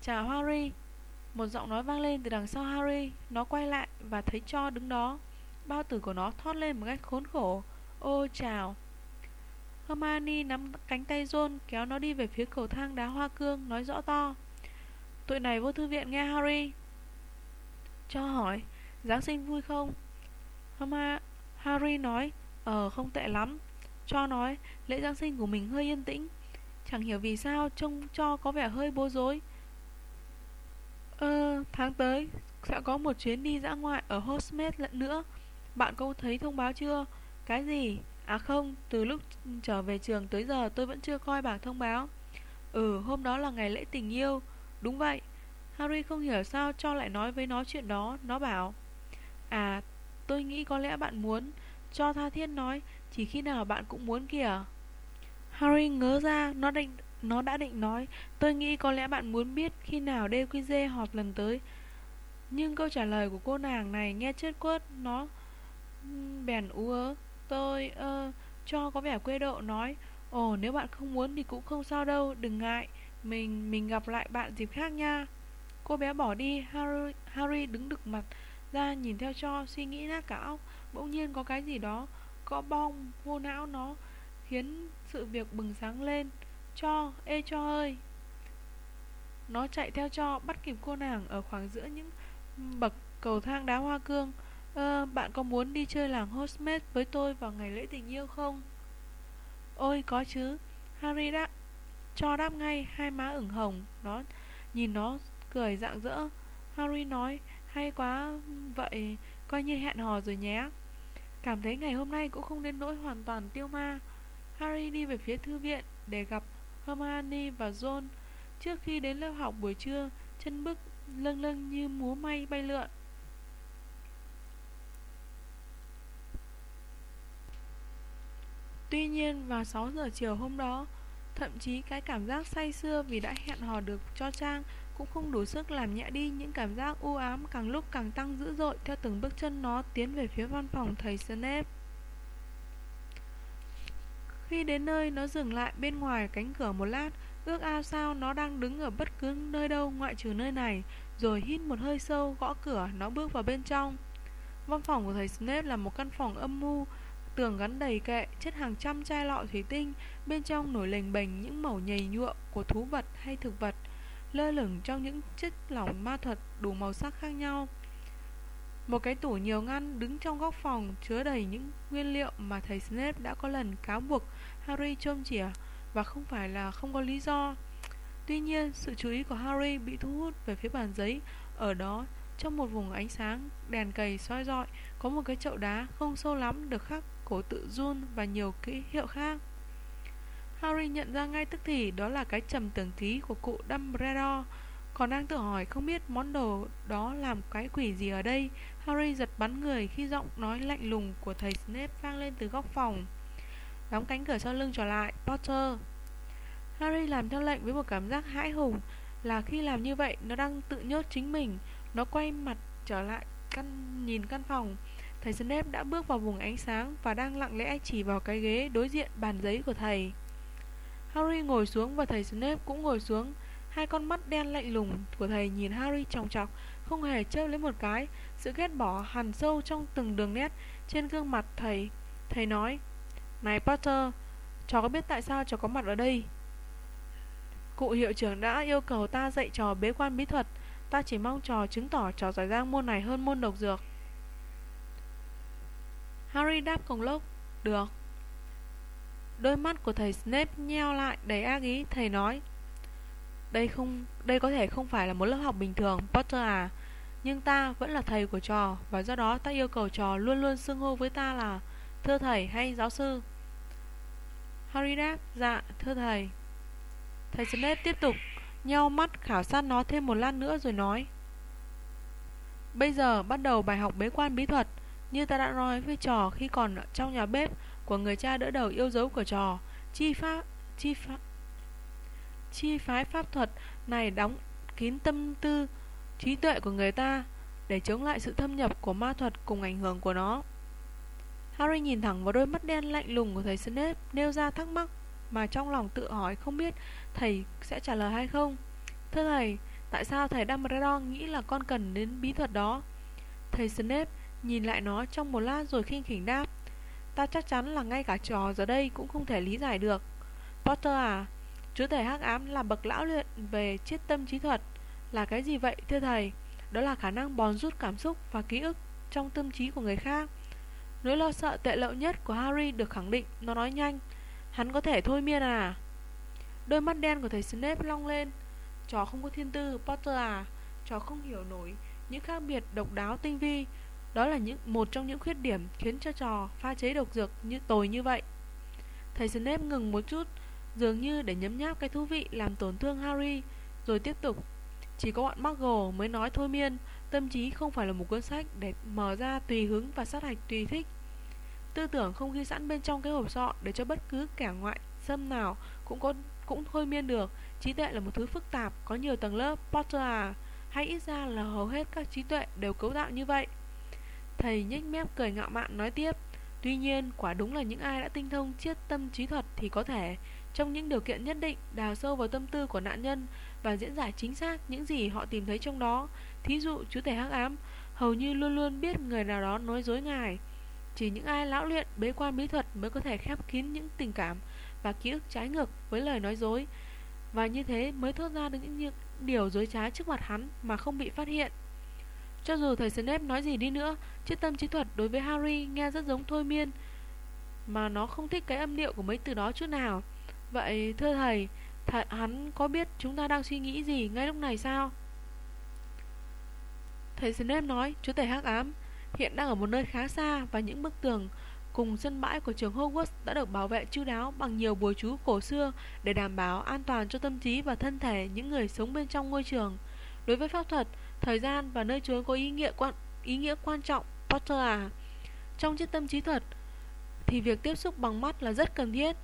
Chào Harry Một giọng nói vang lên từ đằng sau Harry. Nó quay lại và thấy Cho đứng đó. Bao tử của nó thoát lên một cách khốn khổ. Ô chào Hermione nắm cánh tay John Kéo nó đi về phía cầu thang đá hoa cương, Nói rõ to. Tụi này vô thư viện nghe, Harry. Cho hỏi, Giáng sinh vui không? Herma Harry nói Ờ không tệ lắm. Cho nói, lễ Giáng sinh của mình hơi yên tĩnh. Chẳng hiểu vì sao trông cho có vẻ hơi bối rối. Ờ tháng tới Sẽ có một chuyến đi dã ngoại ở Hogsmeade lận nữa. Bạn có thấy thông báo chưa? Cái gì? À không, từ lúc trở về trường tới giờ tôi vẫn chưa coi bảng thông báo. Ừ, hôm đó là ngày lễ tình yêu. Đúng vậy. Harry không hiểu sao cho lại nói với nó chuyện đó. Nó bảo À, tôi nghĩ có lẽ bạn muốn Cho Tha Thiên nói Chỉ khi nào bạn cũng muốn kìa. Harry ngớ ra Nó định nó đã định nói Tôi nghĩ có lẽ bạn muốn biết khi nào DQZ họp lần tới. Nhưng câu trả lời của cô nàng này nghe chết quất Nó bèn ú ớ. Tôi uh, cho có vẻ quê độ nói Ồ nếu bạn không muốn thì cũng không sao đâu Đừng ngại. Mình mình gặp lại bạn dịp khác nha. Cô bé bỏ đi Harry, Harry đứng đực mặt ra nhìn theo cho suy nghĩ nát cả óc. Bỗng nhiên có cái gì đó Có bong vô não nó Khiến sự việc bừng sáng lên. Cho, ê cho ơi. Nó chạy theo cho Bắt kịp cô nàng ở khoảng giữa những bậc cầu thang đá hoa cương à, Bạn có muốn đi chơi làng Hogsmeade với tôi vào ngày lễ tình yêu không? Ôi có chứ. Harry đã cho đáp ngay Hai má ửng hồng. Nó nhìn nó cười rạng rỡ. Harry nói Hay quá Vậy coi như hẹn hò rồi nhé. Cảm thấy ngày hôm nay cũng không đến nỗi hoàn toàn tiêu ma. Harry đi về phía thư viện Để gặp Hermione và John. Trước khi đến lớp học buổi trưa Chân bước lâng lâng như múa may bay lượn. Tuy nhiên, vào 6 giờ chiều hôm đó, Thậm chí cái cảm giác say sưa vì đã hẹn hò được cho Trang Cũng không đủ sức làm nhẹ đi. Những cảm giác u ám càng lúc càng tăng dữ dội, Theo từng bước chân nó tiến về phía văn phòng thầy Snape Khi đến nơi, nó dừng lại bên ngoài cánh cửa một lát, Ước ao sao nó đang đứng ở bất cứ nơi đâu ngoại trừ nơi này, Rồi hít một hơi sâu, gõ cửa, nó bước vào bên trong. Văn phòng của thầy Snape là một căn phòng âm mưu Tường gắn đầy kệ, chất hàng trăm chai lọ thủy tinh, bên trong nổi lềnh bềnh những mẩu nhầy nhụa của thú vật hay thực vật, lơ lửng trong những chất lỏng ma thuật đủ màu sắc khác nhau. Một cái tủ nhiều ngăn đứng trong góc phòng chứa đầy những nguyên liệu mà thầy Snape đã có lần cáo buộc Harry trôm chỉa và không phải là không có lý do. Tuy nhiên, sự chú ý của Harry bị thu hút về phía bàn giấy. Ở đó, trong một vùng ánh sáng đèn cầy soi rọi, có một cái chậu đá không sâu lắm được khắc cổ tự run và nhiều ký hiệu khác. Harry nhận ra ngay tức thì đó là cái trầm tưởng ký của cụ Dumbledore. Còn đang tự hỏi không biết món đồ đó làm cái quỷ gì ở đây, Harry giật bắn người khi giọng nói lạnh lùng của thầy Snape vang lên từ góc phòng. Đóng cánh cửa sau lưng trở lại, Potter. Harry làm theo lệnh với một cảm giác hãi hùng Là khi làm như vậy, nó đang tự nhốt chính mình. Nó quay mặt trở lại căn, nhìn căn phòng. Thầy Snape đã bước vào vùng ánh sáng Và đang lặng lẽ chỉ vào cái ghế đối diện bàn giấy của thầy. Harry ngồi xuống và thầy Snape cũng ngồi xuống. Hai con mắt đen lạnh lùng của thầy nhìn Harry trọng trọc Không hề chớp lấy một cái. Sự ghét bỏ hằn sâu trong từng đường nét Trên gương mặt thầy. Thầy nói, Này Potter Cháu có biết tại sao cháu có mặt ở đây? Cụ hiệu trưởng đã yêu cầu ta dạy trò bế quan bí thuật. Ta chỉ mong trò chứng tỏ trò giỏi giang môn này hơn môn độc dược. Harry đáp cùng lúc Được. Đôi mắt của thầy Snape nheo lại đầy ác ý Thầy nói Đây không, đây có thể không phải là một lớp học bình thường Potter à Nhưng ta vẫn là thầy của trò Và do đó ta yêu cầu trò luôn luôn xưng hô với ta là Thưa thầy hay giáo sư. Harry đáp Dạ thưa thầy. Thầy Snape tiếp tục Nheo mắt khảo sát nó thêm một lát nữa rồi nói Bây giờ bắt đầu bài học bế quan bí thuật như ta đã nói với trò khi còn trong nhà bếp Của người cha đỡ đầu yêu dấu của trò, Chi pháp Chi pháp, Chi phái pháp thuật này đóng kín tâm tư, Trí tuệ của người ta Để chống lại sự thâm nhập của ma thuật cùng ảnh hưởng của nó. Harry nhìn thẳng vào đôi mắt đen lạnh lùng của thầy Snape, Nêu ra thắc mắc Mà trong lòng tự hỏi không biết Thầy sẽ trả lời hay không. Thưa thầy, Tại sao thầy Dumbledore nghĩ là con cần đến bí thuật đó? Thầy Snape nhìn lại nó trong một lát rồi khinh khỉnh đáp Ta chắc chắn là ngay cả trò giờ đây cũng không thể lý giải được. Potter à Chúa thầy hắc ám là bậc lão luyện về triết tâm trí thuật. Là cái gì vậy thưa thầy? Đó là khả năng bòn rút cảm xúc và ký ức trong tâm trí của người khác. Nỗi lo sợ tệ lậu nhất của Harry được khẳng định Nó nói nhanh Hắn có thể thôi miên à? Đôi mắt đen của thầy Snape long lên Chó không có thiên tư, Potter à Chó không hiểu nổi những khác biệt độc đáo tinh vi. Đó là những một trong những khuyết điểm khiến cho trò pha chế độc dược như tồi như vậy. Thầy Snape ngừng một chút Dường như để nhấm nháp cái thú vị làm tổn thương Harry Rồi tiếp tục. Chỉ có bọn Muggle mới nói thôi miên Tâm trí không phải là một cuốn sách để mở ra tùy hứng và sát hạch tùy thích. Tư tưởng không ghi sẵn bên trong cái hộp sọ để cho bất cứ kẻ ngoại xâm nào cũng có cũng thôi miên được. Trí tuệ là một thứ phức tạp, có nhiều tầng lớp Potter à Hay ít ra là hầu hết các trí tuệ đều cấu tạo như vậy. Thầy nhếch mép cười ngạo mạn nói tiếp Tuy nhiên, quả đúng là những ai đã tinh thông chiết tâm trí thuật thì có thể. Trong những điều kiện nhất định, đào sâu vào tâm tư của nạn nhân Và diễn giải chính xác những gì họ tìm thấy trong đó. Thí dụ, chú tể hắc ám Hầu như luôn luôn biết người nào đó nói dối ngài. Chỉ những ai lão luyện bế quan bí thuật mới có thể khép kín những tình cảm và ký ức trái ngược với lời nói dối. Và như thế mới thốt ra được những điều dối trá trước mặt hắn mà không bị phát hiện. Cho dù thầy Snape nói gì đi nữa, chiếc tâm trí thuật đối với Harry nghe rất giống thôi miên, mà nó không thích cái âm điệu của mấy từ đó chút nào. Vậy thưa thầy, th hắn có biết chúng ta đang suy nghĩ gì ngay lúc này sao? Thầy Snape nói, chú tể hắc ám hiện đang ở một nơi khá xa và những bức tường cùng sân bãi của trường Hogwarts đã được bảo vệ chu đáo bằng nhiều bùa chú cổ xưa để đảm bảo an toàn cho tâm trí và thân thể những người sống bên trong ngôi trường. Đối với pháp thuật, thời gian và nơi chốn có ý nghĩa quan ý nghĩa quan trọng, Potter à. Trong chiếc tâm trí thuật thì việc tiếp xúc bằng mắt là rất cần thiết.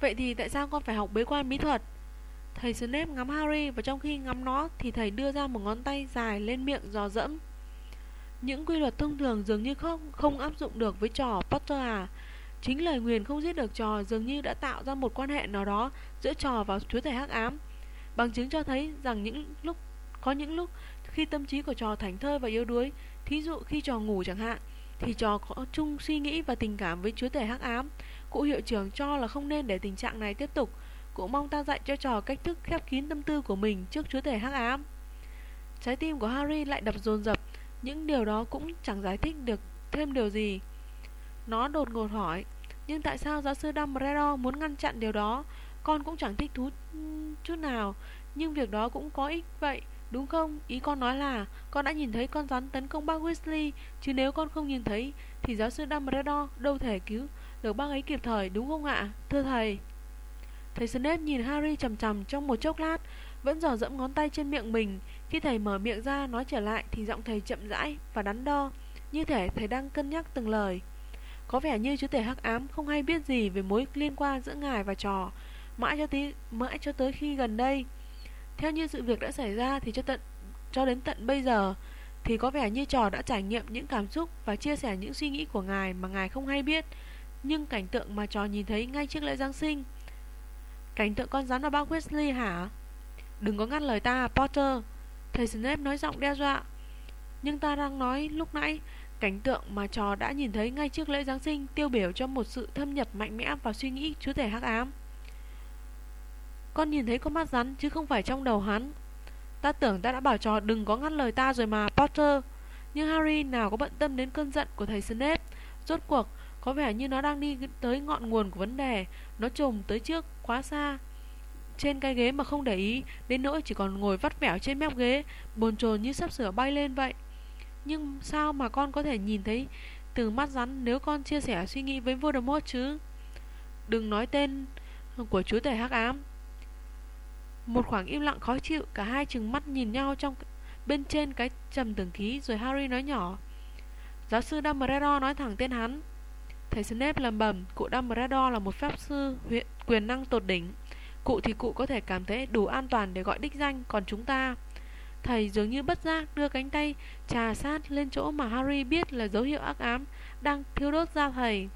Vậy thì tại sao con phải học bế quan bí thuật? Thầy Snape ngắm Harry và trong khi ngắm nó thì thầy đưa ra một ngón tay dài lên miệng dò dẫm. Những quy luật thông thường dường như không, không áp dụng được với trò Potter à Chính lời nguyền không giết được trò dường như đã tạo ra một quan hệ nào đó giữa trò và chúa tể hắc ám Bằng chứng cho thấy rằng những lúc có những lúc khi tâm trí của trò thảnh thơi và yếu đuối, Thí dụ khi trò ngủ chẳng hạn, Thì trò có chung suy nghĩ và tình cảm với chúa tể hắc ám. Cụ hiệu trưởng cho là không nên để tình trạng này tiếp tục. Cụ mong ta dạy cho trò cách thức khép kín tâm tư của mình trước chúa tể hắc ám. Trái tim của Harry lại đập dồn dập, những điều đó cũng chẳng giải thích được thêm điều gì. Nó đột ngột hỏi, Nhưng tại sao giáo sư Dumbledore muốn ngăn chặn điều đó? Con cũng chẳng thích thú chút nào, Nhưng việc đó cũng có ích vậy. Đúng không? Ý con nói là Con đã nhìn thấy con rắn tấn công bác Weasley Chứ nếu con không nhìn thấy Thì giáo sư Dumbledore đâu thể cứu được bác ấy kịp thời Đúng không ạ? Thưa thầy Thầy Snape nhìn Harry chầm chầm trong một chốc lát Vẫn dò dẫm ngón tay trên miệng mình Khi thầy mở miệng ra nói trở lại Thì giọng thầy chậm rãi và đắn đo Như thể thầy đang cân nhắc từng lời Có vẻ như chú tể hắc ám không hay biết gì Về mối liên quan giữa ngài và trò Mãi cho, tí, mãi cho tới khi gần đây theo như sự việc đã xảy ra Thì cho tận cho đến tận bây giờ Thì có vẻ như trò đã trải nghiệm những cảm xúc Và chia sẻ những suy nghĩ của ngài Mà ngài không hay biết. Nhưng cảnh tượng mà trò nhìn thấy ngay trước lễ Giáng sinh. Cảnh tượng con rắn và bác Wesley hả? Đừng có ngắt lời ta, Potter. Thầy Snape nói giọng đe dọa. Nhưng ta đang nói lúc nãy Cảnh tượng mà trò đã nhìn thấy ngay trước lễ Giáng sinh Tiêu biểu cho một sự thâm nhập mạnh mẽ vào suy nghĩ chúa tể hắc ám. Con nhìn thấy con mắt rắn chứ không phải trong đầu hắn. Ta tưởng ta đã bảo trò đừng có ngắt lời ta rồi mà, Potter. Nhưng Harry nào có bận tâm đến cơn giận của thầy Snape? Rốt cuộc, có vẻ như nó đang đi tới ngọn nguồn của vấn đề. Nó trồm tới trước, quá xa. Trên cái ghế mà không để ý, Đến nỗi chỉ còn ngồi vắt vẻo trên mép ghế, Bồn chồn như sắp sửa bay lên vậy. Nhưng sao mà con có thể nhìn thấy Từ mắt rắn Nếu con chia sẻ suy nghĩ với Voldemort chứ? Đừng nói tên Của chúa tể hắc ám. Một khoảng im lặng khó chịu, Cả hai chừng mắt nhìn nhau trong Bên trên cái trầm tưởng khí, Rồi Harry nói nhỏ. Giáo sư Dumbledore nói thẳng tên hắn. Thầy Snape lầm bầm, Cụ Dumbledore là một pháp sư huyện, quyền năng tột đỉnh. Cụ thì cụ có thể cảm thấy đủ an toàn để gọi đích danh, Còn chúng ta, Thầy dường như bất giác đưa cánh tay Trà sát lên chỗ mà Harry biết là dấu hiệu ác ám Đang thiêu đốt ra thầy.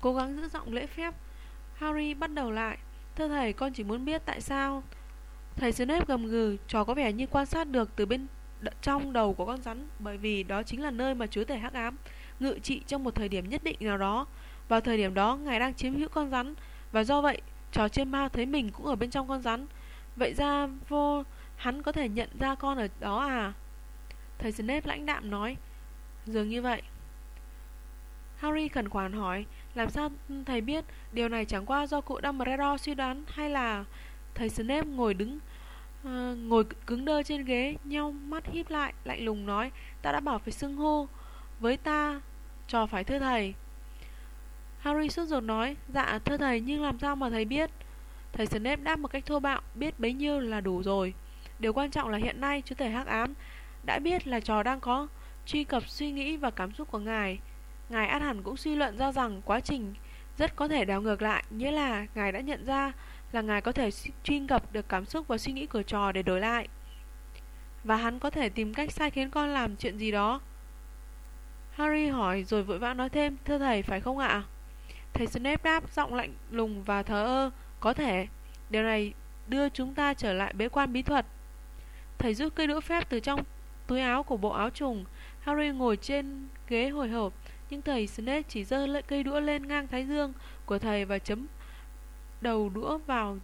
Cố gắng giữ giọng lễ phép, Harry bắt đầu lại. Thưa thầy con chỉ muốn biết tại sao Thầy Snape gầm gừ Trò có vẻ như quan sát được từ bên trong đầu của con rắn Bởi vì đó chính là nơi mà chúa tể hắc ám ngự trị trong một thời điểm nhất định nào đó. Vào thời điểm đó, ngài đang chiếm hữu con rắn và do vậy, trò trên ma thấy mình cũng ở bên trong con rắn. Vậy ra vô hắn có thể nhận ra con ở đó à? Thầy Snape lãnh đạm nói, dường như vậy. Harry khẩn khoản hỏi, làm sao thầy biết? Điều này chẳng qua do cụ Dumbledore suy đoán hay là thầy Snape ngồi đứng uh, ngồi cứng đơ trên ghế, nhau mắt híp lại, lạnh lùng nói, ta đã bảo phải xưng hô với ta Trò phải thưa thầy. Harry sốt ruột nói Dạ thưa thầy nhưng làm sao mà thầy biết? Thầy Snape đáp một cách thô bạo Biết bấy nhiêu là đủ rồi. Điều quan trọng là hiện nay chú thể hắc ám Đã biết là trò đang có Truy cập suy nghĩ và cảm xúc của ngài. Ngài át hẳn cũng suy luận ra rằng Quá trình rất có thể đảo ngược lại, Nghĩa là ngài đã nhận ra Là ngài có thể truy cập được cảm xúc và suy nghĩ của trò để đổi lại. Và hắn có thể tìm cách sai khiến con làm chuyện gì đó. Harry hỏi rồi vội vã nói thêm, Thưa thầy, phải không ạ? Thầy Snape đáp, giọng lạnh lùng và thờ ơ, Có thể. Điều này đưa chúng ta trở lại bế quan bí thuật. Thầy rút cây đũa phép từ trong túi áo của bộ áo trùng. Harry ngồi trên ghế hồi hộp. Nhưng thầy Snape chỉ giơ lợi cây đũa lên ngang thái dương của thầy Và chấm đầu đũa vào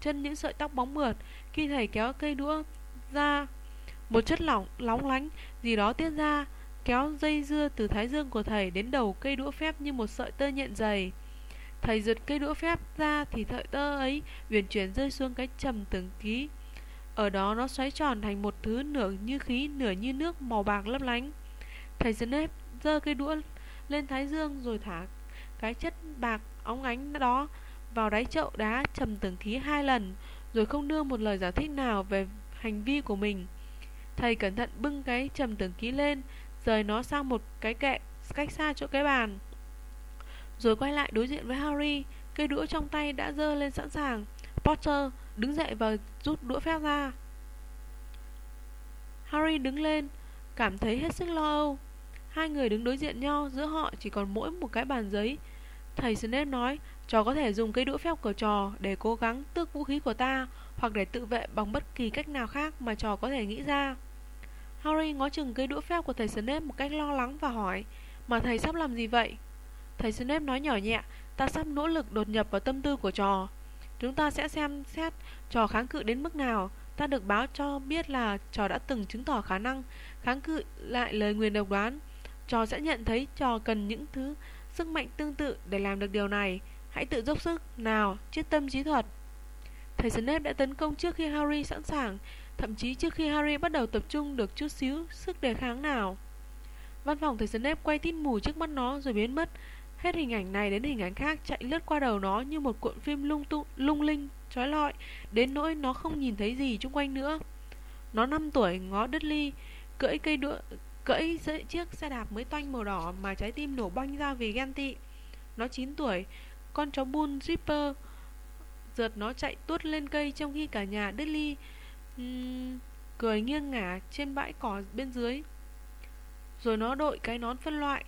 chân những sợi tóc bóng mượt Khi thầy kéo cây đũa ra Một chất lỏng lóng lánh gì đó tiết ra kéo dây dưa từ thái dương của thầy đến đầu cây đũa phép như một sợi tơ nhện dày. Thầy giật cây đũa phép ra thì sợi tơ ấy uyển chuyển rơi xuống cái trầm tưởng ký. Ở đó nó xoáy tròn thành một thứ nửa như khí, nửa như nước màu bạc lấp lánh. Thầy Snape giơ cây đũa lên thái dương rồi thả cái chất bạc óng ánh đó vào đáy chậu đá trầm tưởng ký hai lần, rồi không đưa một lời giải thích nào về hành vi của mình. Thầy cẩn thận bưng cái trầm tưởng ký lên, rời nó sang một cái kệ cách xa chỗ cái bàn. Rồi quay lại đối diện với Harry, cây đũa trong tay đã dơ lên sẵn sàng. Potter đứng dậy và rút đũa phép ra. Harry đứng lên, cảm thấy hết sức lo âu. Hai người đứng đối diện nhau, giữa họ chỉ còn mỗi một cái bàn giấy. Thầy Snape nói, trò có thể dùng cây đũa phép của trò để cố gắng tước vũ khí của ta, hoặc để tự vệ bằng bất kỳ cách nào khác mà trò có thể nghĩ ra. Harry ngó chừng cây đũa phép của thầy Snape một cách lo lắng và hỏi Mà thầy sắp làm gì vậy? Thầy Snape nói nhỏ nhẹ Ta sắp nỗ lực đột nhập vào tâm tư của trò Chúng ta sẽ xem xét trò kháng cự đến mức nào Ta được báo cho biết là trò đã từng chứng tỏ khả năng kháng cự lại lời nguyền độc đoán Trò sẽ nhận thấy trò cần những thứ sức mạnh tương tự để làm được điều này. Hãy tự dốc sức, nào, chiết tâm trí thuật Thầy Snape đã tấn công trước khi Harry sẵn sàng Thậm chí trước khi Harry bắt đầu tập trung được chút xíu sức đề kháng nào. Văn phòng thầy Snape quay tít mù trước mắt nó rồi biến mất. Hết hình ảnh này đến hình ảnh khác chạy lướt qua đầu nó như một cuộn phim lung tung, lung linh, trói lọi, đến nỗi nó không nhìn thấy gì chung quanh nữa. Nó 5 tuổi ngó đứt ly, cưỡi cây đũa, cưỡi chiếc xe đạp mới toanh màu đỏ mà trái tim nổ banh ra vì ghen tị. Nó 9 tuổi, con chó bull zipper rượt nó chạy tuốt lên cây trong khi cả nhà Dudley um, cười nghiêng ngả trên bãi cỏ bên dưới. Rồi nó đội cái nón phân loại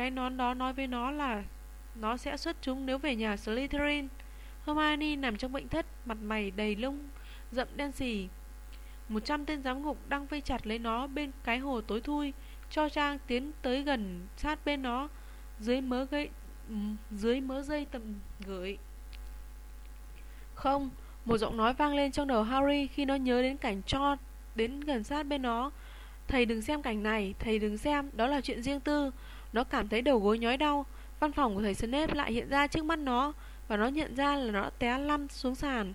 cái nón đó nói với nó là Nó sẽ xuất chúng nếu về nhà Slytherin Hermione nằm trong bệnh thất Mặt mày đầy lông Rậm đen xì một trăm tên giám ngục đang vây chặt lấy nó Bên cái hồ tối thui, Cho Trang tiến tới gần sát bên nó, Dưới mớ gây ừ, Dưới mớ dây tầm gửi. Không, Một giọng nói vang lên trong đầu Harry Khi nó nhớ đến cảnh cho, Đến gần sát bên nó. Thầy đừng xem cảnh này, Thầy đừng xem, Đó là chuyện riêng tư. Nó cảm thấy đầu gối nhói đau, Văn phòng của thầy Snape lại hiện ra trước mắt nó Và nó nhận ra là nó té lăn xuống sàn.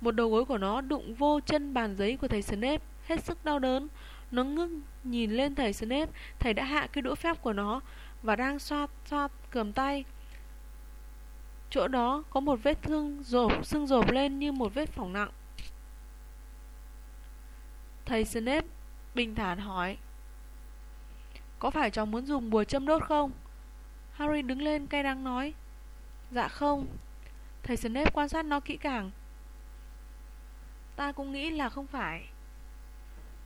Một đầu gối của nó đụng vô chân bàn giấy của thầy Snape Hết sức đau đớn. Nó ngước nhìn lên thầy Snape Thầy đã hạ cái đũa phép của nó Và đang xoa xoa cầm tay. Chỗ đó có một vết thương rộp Sưng rộp lên như một vết phỏng nặng. Thầy Snape bình thản hỏi, có phải cháu muốn dùng bùa châm đốt không? Harry đứng lên cay đắng nói Dạ không. Thầy Snape quan sát nó kỹ càng Ta cũng nghĩ là không phải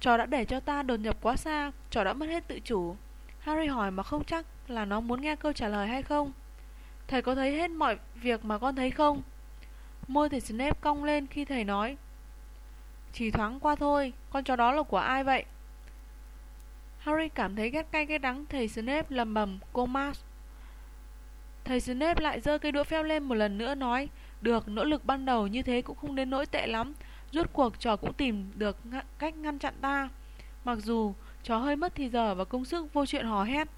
Trò đã để cho ta đột nhập quá xa Trò đã mất hết tự chủ Harry hỏi mà không chắc là nó muốn nghe câu trả lời hay không Thầy có thấy hết mọi việc mà con thấy không? Môi thầy Snape cong lên khi thầy nói Chỉ thoáng qua thôi Con chó đó là của ai vậy? Harry cảm thấy ghét cay ghét đắng thầy Snape lầm bầm cô Mars. Thầy Snape lại giơ cây đũa phép lên một lần nữa nói Được, nỗ lực ban đầu như thế cũng không đến nỗi tệ lắm Rốt cuộc trò cũng tìm được ng cách ngăn chặn ta. Mặc dù trò hơi mất thì giờ và công sức vô chuyện hò hét.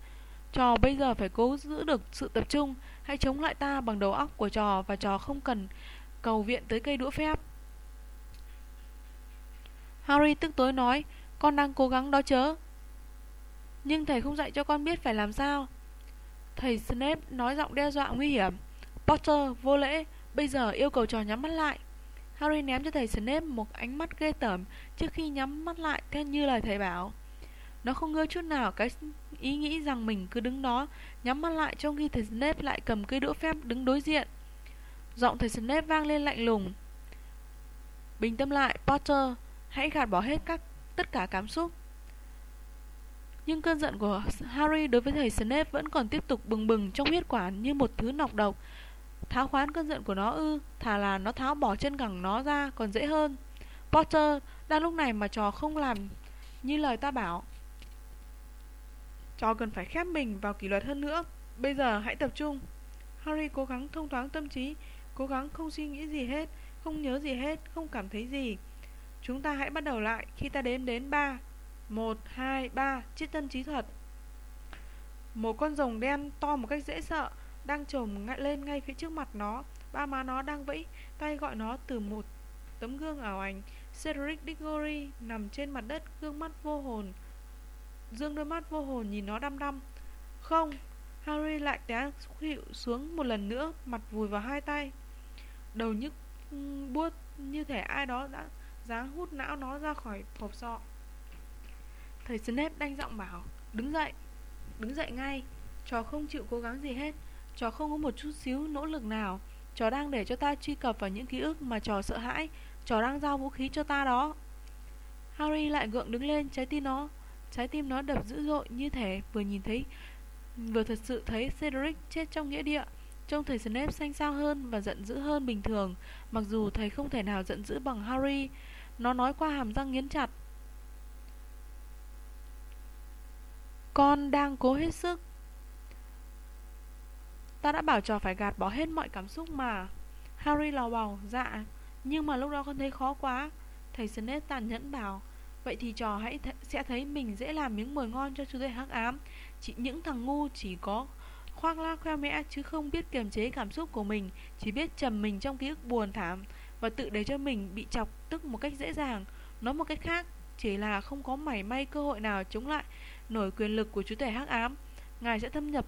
Trò bây giờ phải cố giữ được sự tập trung, Hãy chống lại ta bằng đầu óc của trò Và trò không cần cầu viện tới cây đũa phép. Harry tức tối nói, Con đang cố gắng đó chớ. Nhưng thầy không dạy cho con biết phải làm sao. Thầy Snape nói giọng đe dọa nguy hiểm, Potter, vô lễ, Bây giờ yêu cầu trò nhắm mắt lại. Harry ném cho thầy Snape một ánh mắt ghê tởm Trước khi nhắm mắt lại theo như lời thầy bảo. Nó không ngơ chút nào, cái ý nghĩ rằng mình cứ đứng đó, Nhắm mắt lại trong khi thầy Snape lại cầm cây đũa phép đứng đối diện. Giọng thầy Snape vang lên lạnh lùng. Bình tâm lại, Potter, Hãy gạt bỏ hết các, tất cả cảm xúc. Nhưng cơn giận của Harry đối với thầy Snape vẫn còn tiếp tục bừng bừng trong huyết quản như một thứ nọc độc. Tháo khoán cơn giận của nó ư, thà là nó tháo bỏ chân cẳng nó ra còn dễ hơn. Potter, đang lúc này mà trò không làm như lời ta bảo. Trò cần phải khép mình vào kỷ luật hơn nữa. Bây giờ hãy tập trung. Harry cố gắng thông thoáng tâm trí, cố gắng không suy nghĩ gì hết, không nhớ gì hết, không cảm thấy gì. Chúng ta hãy bắt đầu lại khi ta đếm đến 3, 1, 2, 3 Chiếc tân trí thuật Một con rồng đen to một cách dễ sợ đang trồm lên ngay phía trước mặt nó. Ba má nó đang vẫy Tay gọi nó từ một tấm gương ảo ảnh. Cedric Diggory nằm trên mặt đất, Gương mắt vô hồn, Dương đôi mắt vô hồn nhìn nó đăm đăm. Không, Harry lại té hiệu xuống một lần nữa, Mặt vùi vào hai tay. Đầu nhức buốt như thể ai đó đã dáng hút não nó ra khỏi hộp sọ. Thầy Snape đanh giọng bảo, Đứng dậy Đứng dậy ngay, Trò không chịu cố gắng gì hết chó không có một chút xíu nỗ lực nào. Chó đang để cho ta truy cập vào những ký ức mà chó sợ hãi. Chó đang giao vũ khí cho ta đó. Harry lại gượng đứng lên, trái tim nó, Trái tim nó đập dữ dội như thể vừa nhìn thấy, Vừa thật sự thấy Cedric chết trong nghĩa địa. Trông thầy Snape xanh xao hơn và giận dữ hơn bình thường, Mặc dù thầy không thể nào giận dữ bằng Harry. Nó nói qua hàm răng nghiến chặt. Con đang cố hết sức. Ta đã bảo trò phải gạt bỏ hết mọi cảm xúc mà. Harry lò bầu Dạ. Nhưng mà lúc đó con thấy khó quá. Thầy Snape tàn nhẫn bảo, Vậy thì trò hãy th, sẽ thấy mình dễ làm miếng mồi ngon cho chú thầy hắc ám. Chỉ những thằng ngu chỉ có khoác la khoe mẽ chứ không biết kiềm chế cảm xúc của mình, Chỉ biết trầm mình trong ký ức buồn thảm Và tự để cho mình bị chọc tức một cách dễ dàng. Nói một cách khác, Chỉ là không có mảy may cơ hội nào chống lại nổi quyền lực của chú tể hắc ám. Ngài sẽ thâm nhập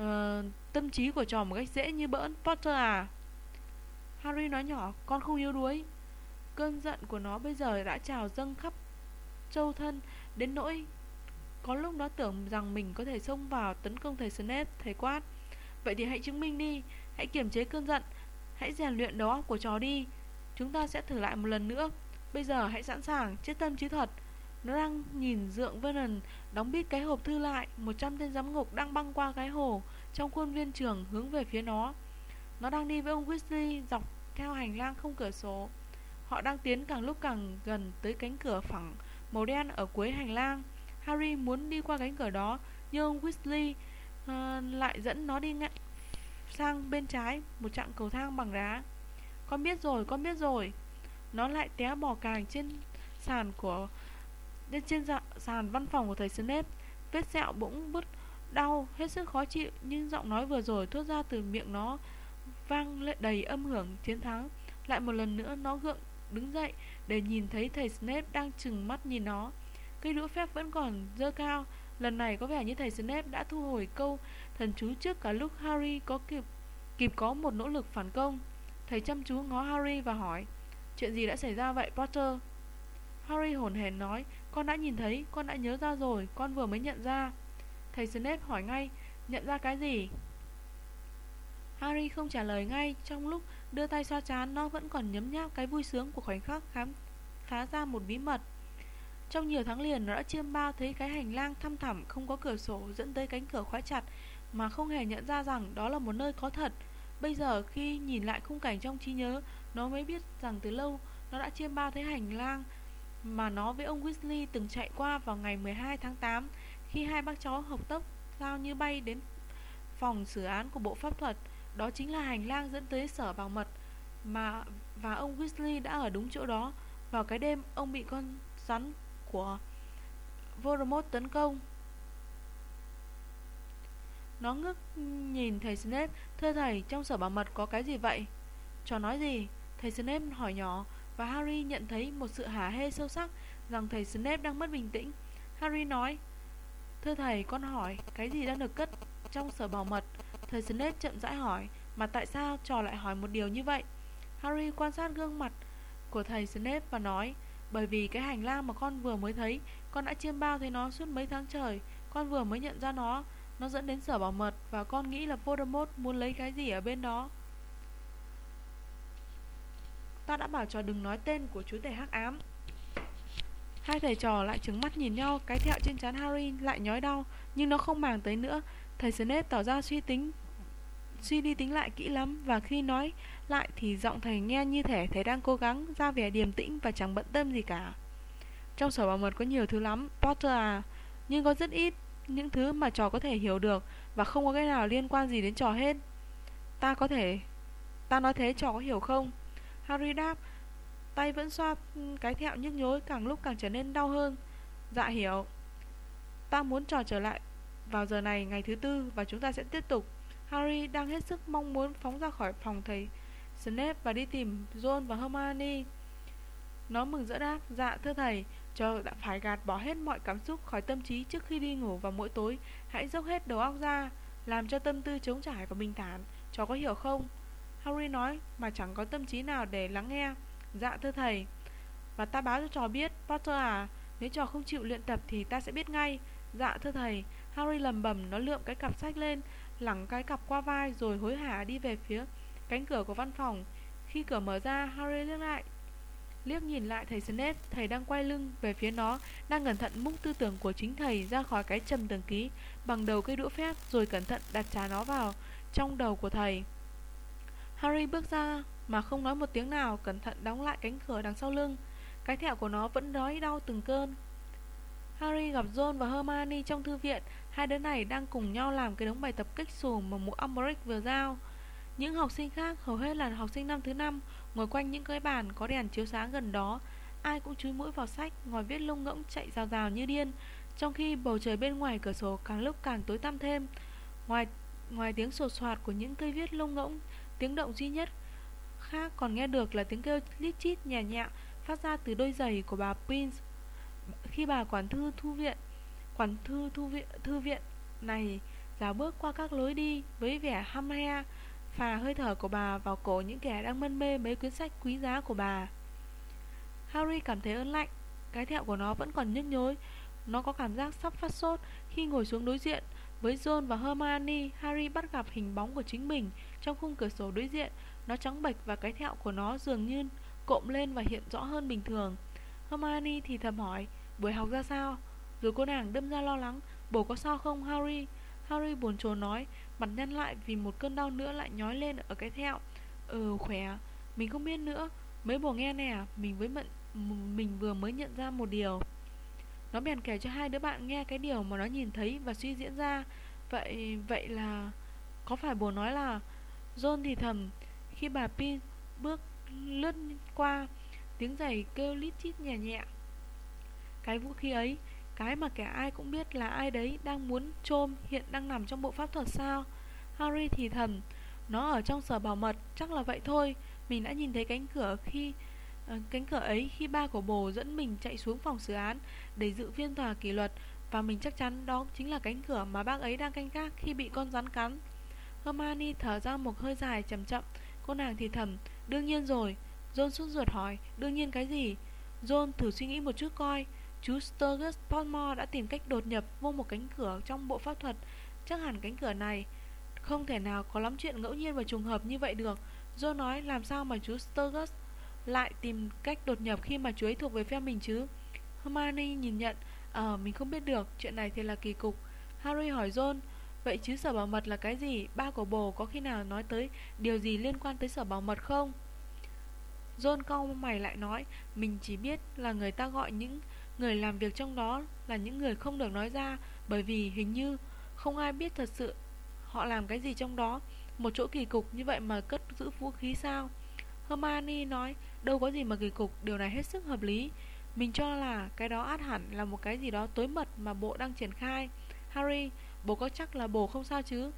uh, tâm trí của trò một cách dễ như bỡn. Potter à? Harry nói nhỏ Con không yếu đuối. Cơn giận của nó bây giờ đã trào dâng khắp châu thân Đến nỗi Có lúc nó tưởng rằng mình có thể xông vào tấn công thầy Snape Thầy quát. Vậy thì hãy chứng minh đi Hãy kiềm chế cơn giận Hãy rèn luyện đó óc của trò đi. Chúng ta sẽ thử lại một lần nữa. Bây giờ hãy sẵn sàng chết tâm trí thật. Nó đang nhìn dượng Vernon Đóng bít cái hộp thư lại Một trăm tên giám ngục đang băng qua cái hồ Trong khuôn viên trường hướng về phía nó. Nó đang đi với ông Weasley Dọc theo hành lang không cửa sổ. Họ đang tiến càng lúc càng gần Tới cánh cửa phẳng màu đen ở cuối hành lang. Harry muốn đi qua cánh cửa đó Nhưng ông Weasley uh, lại dẫn nó đi ngay sang bên trái Một chặng cầu thang bằng đá. Con biết rồi, con biết rồi. Nó lại té bò càng trên sàn của lên trên dạ, sàn văn phòng của thầy Snape Vết sẹo bỗng bứt đau Hết sức khó chịu Nhưng giọng nói vừa rồi thốt ra từ miệng nó Vang lệ đầy âm hưởng chiến thắng Lại một lần nữa nó gượng đứng dậy Để nhìn thấy thầy Snape đang chừng mắt nhìn nó Cây đũa phép vẫn còn dơ cao Lần này có vẻ như thầy Snape đã thu hồi câu thần chú trước cả lúc Harry có kịp kịp có một nỗ lực phản công. Thầy chăm chú ngó Harry và hỏi, chuyện gì đã xảy ra vậy Potter? Harry hồn hển nói, con đã nhìn thấy, con đã nhớ ra rồi, con vừa mới nhận ra. Thầy Snape hỏi ngay, nhận ra cái gì? Harry không trả lời ngay, trong lúc đưa tay xoa chán, nó vẫn còn nhấm nháp cái vui sướng của khoảnh khắc khám phá ra một bí mật. Trong nhiều tháng liền nó đã chiêm bao thấy cái hành lang thăm thẳm không có cửa sổ dẫn tới cánh cửa khóa chặt mà không hề nhận ra rằng đó là một nơi có thật. Bây giờ khi nhìn lại khung cảnh trong trí nhớ, nó mới biết rằng từ lâu nó đã chiêm bao thấy hành lang mà nó với ông Weasley từng chạy qua vào ngày 12 tháng 8 khi hai bác cháu học tốc lao như bay đến phòng xử án của bộ pháp thuật. Đó chính là hành lang dẫn tới sở bảo mật mà và ông Weasley đã ở đúng chỗ đó vào cái đêm ông bị con rắn của Voldemort tấn công. Nó ngước nhìn thầy Snape Thưa thầy, trong sở bảo mật có cái gì vậy? "Cho nói gì? Thầy Snape hỏi nhỏ và Harry nhận thấy một sự hả hê sâu sắc Rằng thầy Snape đang mất bình tĩnh Harry nói Thưa thầy, con hỏi Cái gì đang được cất trong sở bảo mật? Thầy Snape chậm rãi hỏi Mà tại sao trò lại hỏi một điều như vậy? Harry quan sát gương mặt của thầy Snape và nói Bởi vì cái hành lang mà con vừa mới thấy Con đã chiêm bao thấy nó suốt mấy tháng trời Con vừa mới nhận ra nó Nó dẫn đến sở bảo mật Và con nghĩ là Voldemort muốn lấy cái gì ở bên đó Ta đã bảo trò đừng nói tên của chú tể hắc ám Hai thầy trò lại trứng mắt nhìn nhau Cái thẹo trên trán Harry lại nhói đau Nhưng nó không màng tới nữa Thầy Snape tỏ ra suy tính Suy đi tính lại kỹ lắm Và khi nói lại thì giọng thầy nghe như thể thầy đang cố gắng ra vẻ điềm tĩnh và chẳng bận tâm gì cả. Trong sổ bảo mật có nhiều thứ lắm, Potter à, nhưng có rất ít những thứ mà trò có thể hiểu được và không có cái nào liên quan gì đến trò hết. Ta có thể... Ta nói thế trò có hiểu không? Harry đáp, tay vẫn xoa cái thẹo nhức nhối càng lúc càng trở nên đau hơn. Dạ hiểu. Ta muốn trò trở lại vào giờ này ngày thứ tư và chúng ta sẽ tiếp tục. Harry đang hết sức mong muốn phóng ra khỏi phòng thầy Snape và đi tìm Ron và Hermione. Nó mừng rỡ đáp, dạ thưa thầy, cho đã phải gạt bỏ hết mọi cảm xúc khỏi tâm trí trước khi đi ngủ vào mỗi tối. Hãy dốc hết đầu óc ra, làm cho tâm tư chống trải và bình thản. Cháu có hiểu không? Harry nói mà chẳng có tâm trí nào để lắng nghe. Dạ thưa thầy. Và ta báo cho trò biết, Potter à, nếu trò không chịu luyện tập thì ta sẽ biết ngay. Dạ thưa thầy. Harry lầm bầm nó lượm cái cặp sách lên, lẳng cái cặp qua vai rồi hối hả đi về phía cánh cửa của văn phòng. Khi cửa mở ra, Harry liếc lại. Liếc nhìn lại thầy Snape, thầy đang quay lưng về phía nó, đang cẩn thận múc tư tưởng của chính thầy ra khỏi cái trầm tường ký bằng đầu cây đũa phép rồi cẩn thận đặt trà nó vào trong đầu của thầy. Harry bước ra mà không nói một tiếng nào, cẩn thận đóng lại cánh cửa đằng sau lưng. Cái thẹo của nó vẫn đói đau từng cơn. Harry gặp Ron và Hermione trong thư viện, hai đứa này đang cùng nhau làm cái đống bài tập kích sùm mà mụ Umbridge vừa giao. Những học sinh khác, hầu hết là học sinh năm thứ năm, ngồi quanh những cái bàn có đèn chiếu sáng gần đó. Ai cũng chúi mũi vào sách, ngồi viết lông ngỗng chạy rào rào như điên, trong khi bầu trời bên ngoài cửa sổ càng lúc càng tối tăm thêm. Ngoài ngoài tiếng sột soạt của những cây viết lông ngỗng, tiếng động duy nhất. Khác còn nghe được là tiếng kêu lít chít nhẹ nhẹ phát ra từ đôi giày của bà Prince. Khi bà quản thư thu viện, quản thư thu viện thư viện này Dạo bước qua các lối đi Với vẻ hăm he Phà hơi thở của bà vào cổ những kẻ đang mân mê Mấy quyển sách quý giá của bà. Harry cảm thấy ớn lạnh Cái thẹo của nó vẫn còn nhức nhối. Nó có cảm giác sắp phát sốt Khi ngồi xuống đối diện Với John và Hermione. Harry bắt gặp hình bóng của chính mình. Trong khung cửa sổ đối diện. Nó trắng bệch và cái thẹo của nó dường như Cộm lên và hiện rõ hơn bình thường. Hermione thì thầm hỏi, Buổi học ra sao? Rồi cô nàng đâm ra lo lắng Bố có sao không, Harry? Harry buồn chồn nói, Mặt nhăn lại vì một cơn đau nữa lại nhói lên ở cái thẹo. Ừ khỏe à. Mình không biết nữa. Mấy bố nghe nè, Mình với mận Mình vừa mới nhận ra một điều. Nó bèn kể cho hai đứa bạn nghe cái điều mà nó nhìn thấy và suy diễn ra. Vậy vậy là, Có phải bố nói là John thì thầm, Khi bà Pin bước lướt qua, Tiếng giày kêu lít chít nhẹ nhẹ. Cái vũ khí ấy, Cái mà kẻ ai cũng biết là ai đấy Đang muốn trôm hiện đang nằm trong bộ pháp thuật sao? Harry thì thầm, Nó ở trong sở bảo mật, Chắc là vậy thôi. Mình đã nhìn thấy cánh cửa khi ờ, Cánh cửa ấy khi ba của bồ dẫn mình chạy xuống phòng xử án Để dự phiên tòa kỷ luật Và mình chắc chắn đó chính là cánh cửa mà bác ấy đang canh gác khi bị con rắn cắn. Hermione thở ra một hơi dài chậm chậm Cô nàng thì thầm, Đương nhiên rồi. John sốt ruột hỏi, Đương nhiên cái gì? John thử suy nghĩ một chút coi. Chú Sturgis Potmore đã tìm cách đột nhập vô một cánh cửa trong bộ pháp thuật. Chắc hẳn cánh cửa này Không thể nào có lắm chuyện ngẫu nhiên và trùng hợp như vậy được. John nói, làm sao mà chú Sturgis lại tìm cách đột nhập khi mà chú ấy thuộc về phe mình chứ? Hermione nhìn nhận Ờ mình không biết được, Chuyện này thì là kỳ cục. Harry hỏi John Vậy chứ sở bảo mật là cái gì? Ba của bồ có khi nào nói tới Điều gì liên quan tới sở bảo mật không? John cau mày lại nói, Mình chỉ biết là người ta gọi những người làm việc trong đó Là những người không được nói ra, Bởi vì hình như không ai biết thật sự Họ làm cái gì trong đó. Một chỗ kỳ cục như vậy mà cất giữ vũ khí sao? Hermione nói, Đâu có gì mà kỳ cục, Điều này hết sức hợp lý. Mình cho là cái đó át hẳn là một cái gì đó tối mật mà bộ đang triển khai. Harry Bố có chắc là bố không sao chứ?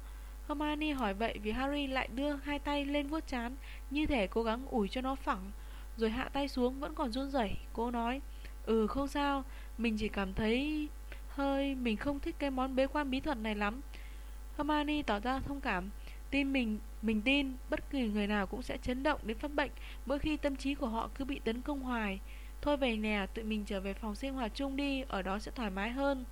Hermione hỏi vậy vì Harry lại đưa hai tay lên vuốt chán Như thể cố gắng ủi cho nó phẳng Rồi hạ tay xuống vẫn còn run rẩy. Cô nói Ừ không sao. Mình chỉ cảm thấy hơi Mình không thích cái món bế quan bí thuật này lắm. Hermione tỏ ra thông cảm. Tin mình, mình tin Bất kỳ người nào cũng sẽ chấn động đến phát bệnh Mỗi khi tâm trí của họ cứ bị tấn công hoài. Thôi về nè, tụi mình trở về phòng sinh hoạt chung đi Ở đó sẽ thoải mái hơn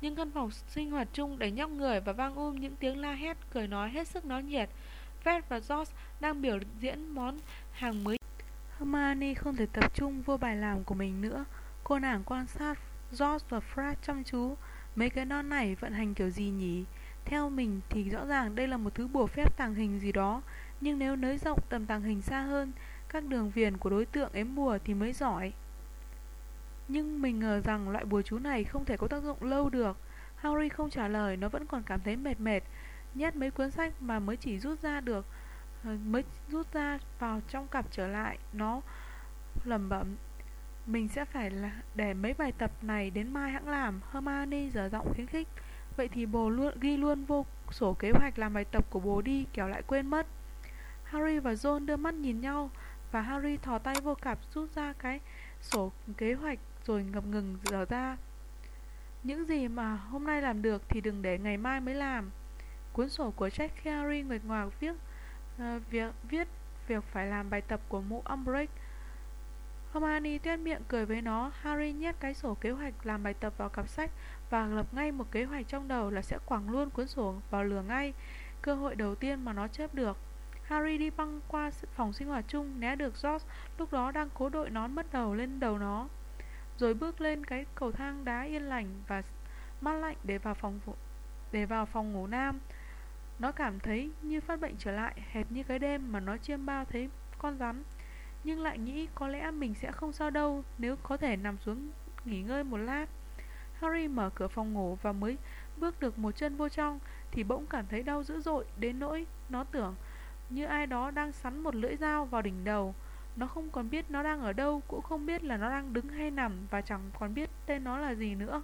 nhưng căn phòng sinh hoạt chung đầy nhóc người và vang um những tiếng la hét, cười nói hết sức náo nhiệt. Fred và George đang biểu diễn món hàng mới. Hermione không thể tập trung vô bài làm của mình nữa. Cô nàng quan sát George và Fred chăm chú. Mấy cái non này vận hành kiểu gì nhỉ? Theo mình thì rõ ràng đây là một thứ bùa phép tàng hình gì đó. Nhưng nếu nới rộng tầm tàng hình xa hơn, các đường viền của đối tượng ếm bùa thì mới giỏi. Nhưng mình ngờ rằng loại bùa chú này không thể có tác dụng lâu được. Harry không trả lời, Nó vẫn còn cảm thấy mệt mệt. Nhét mấy cuốn sách mà mới chỉ rút ra được ờ, Mới rút ra vào trong cặp trở lại, Nó lẩm bẩm, Mình sẽ phải là, để mấy bài tập này đến mai hãng làm. Hermione giờ giọng khuyến khích. Vậy thì bồ luôn, ghi luôn vô sổ kế hoạch làm bài tập của bố đi Kéo lại quên mất. Harry và John đưa mắt nhìn nhau Và Harry thò tay vô cặp rút ra cái sổ kế hoạch rồi ngập ngừng dở ra. Những gì mà hôm nay làm được thì đừng để ngày mai mới làm. Cuốn sổ của Jack Harry nguyệt ngoạc viết uh, việc viết việc phải làm bài tập của mụ Umbridge Hermione tuyên miệng cười với nó Harry nhét cái sổ kế hoạch làm bài tập vào cặp sách Và lập ngay một kế hoạch trong đầu là sẽ quẳng luôn cuốn sổ vào lửa ngay Cơ hội đầu tiên mà nó chớp được. Harry đi băng qua phòng sinh hoạt chung Né được George lúc đó đang cố đội nón mất đầu lên đầu nó rồi bước lên cái cầu thang đá yên lành và mát lạnh để vào phòng để vào phòng ngủ nam. Nó cảm thấy như phát bệnh trở lại, hệt như cái đêm mà nó chiêm bao thấy con rắn. Nhưng lại nghĩ có lẽ mình sẽ không sao đâu nếu có thể nằm xuống nghỉ ngơi một lát. Harry mở cửa phòng ngủ và mới bước được một chân vô trong thì bỗng cảm thấy đau dữ dội đến nỗi nó tưởng như ai đó đang sắn một lưỡi dao vào đỉnh đầu. Nó không còn biết nó đang ở đâu Cũng không biết là nó đang đứng hay nằm Và chẳng còn biết tên nó là gì nữa.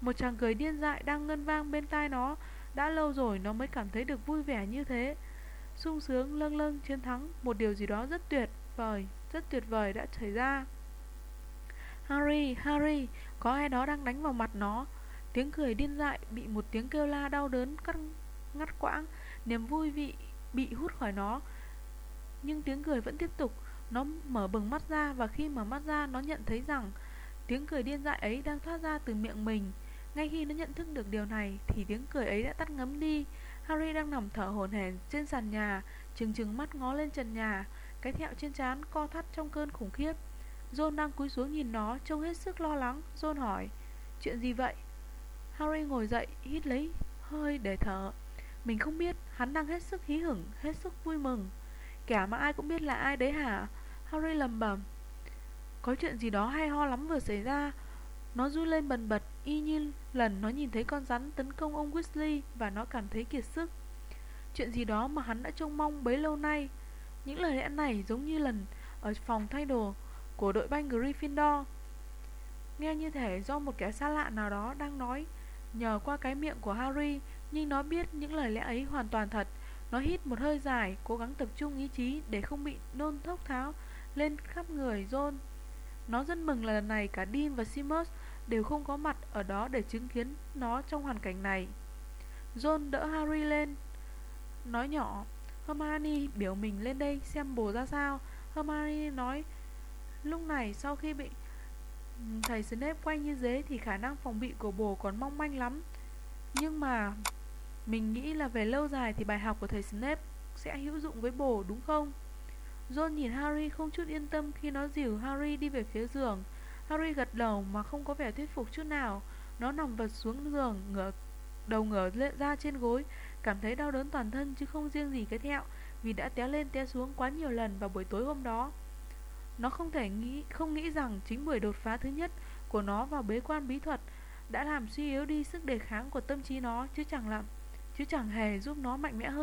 Một chàng cười điên dại đang ngân vang bên tai nó. Đã lâu rồi nó mới cảm thấy được vui vẻ như thế. Sung sướng lâng lâng chiến thắng Một điều gì đó rất tuyệt vời Rất tuyệt vời đã xảy ra. Harry, Harry Có ai đó đang đánh vào mặt nó? Tiếng cười điên dại bị một tiếng kêu la đau đớn cắt ngắt quãng. Niềm vui vị bị hút khỏi nó. Nhưng tiếng cười vẫn tiếp tục. Nó mở bừng mắt ra và khi mở mắt ra, nó nhận thấy rằng Tiếng cười điên dại ấy đang thoát ra từ miệng mình. Ngay khi nó nhận thức được điều này, Thì tiếng cười ấy đã tắt ngấm đi. Harry đang nằm thở hổn hển trên sàn nhà, Trừng trừng mắt ngó lên trần nhà. Cái thẹo trên trán co thắt trong cơn khủng khiếp. John đang cúi xuống nhìn nó, Trông hết sức lo lắng. John hỏi, Chuyện gì vậy? Harry ngồi dậy, hít lấy hơi để thở. Mình không biết, Hắn đang hết sức hí hửng, Hết sức vui mừng. Kẻ mà ai cũng biết là ai đấy hả? Harry lầm bẩm. Có chuyện gì đó hay ho lắm vừa xảy ra. Nó run lên bần bật, Y như lần nó nhìn thấy con rắn tấn công ông Weasley Và nó cảm thấy kiệt sức. Chuyện gì đó mà hắn đã trông mong bấy lâu nay. Những lời lẽ này giống như lần Ở phòng thay đồ Của đội banh Gryffindor. Nghe như thể do một kẻ xa lạ nào đó đang nói, Nhờ qua cái miệng của Harry Nhưng nó biết những lời lẽ ấy hoàn toàn thật. Nó hít một hơi dài, Cố gắng tập trung ý chí Để không bị nôn thốc tháo Lên khắp người, John. Nó rất mừng là lần này cả Dean và Seamus Đều không có mặt ở đó để chứng kiến nó trong hoàn cảnh này. John đỡ Harry lên. Nói nhỏ, Hermione biểu mình lên đây xem bồ ra sao. Hermione nói, Lúc này sau khi bị thầy Snape quay như dế Thì khả năng phòng bị của bồ còn mong manh lắm. Nhưng mà mình nghĩ là về lâu dài Thì bài học của thầy Snape sẽ hữu dụng với bổ, đúng không? John nhìn Harry không chút yên tâm Khi nó dìu Harry đi về phía giường. Harry gật đầu mà không có vẻ thuyết phục chút nào. Nó nằm vật xuống giường, ngửa, Đầu ngửa ra trên gối, Cảm thấy đau đớn toàn thân chứ không riêng gì cái thẹo, Vì đã té lên té xuống quá nhiều lần vào buổi tối hôm đó. Nó không thể nghĩ, không nghĩ rằng chính buổi đột phá thứ nhất của nó vào bế quan bí thuật Đã làm suy yếu đi sức đề kháng của tâm trí nó, chứ chẳng làm Chứ chẳng hề giúp nó mạnh mẽ hơn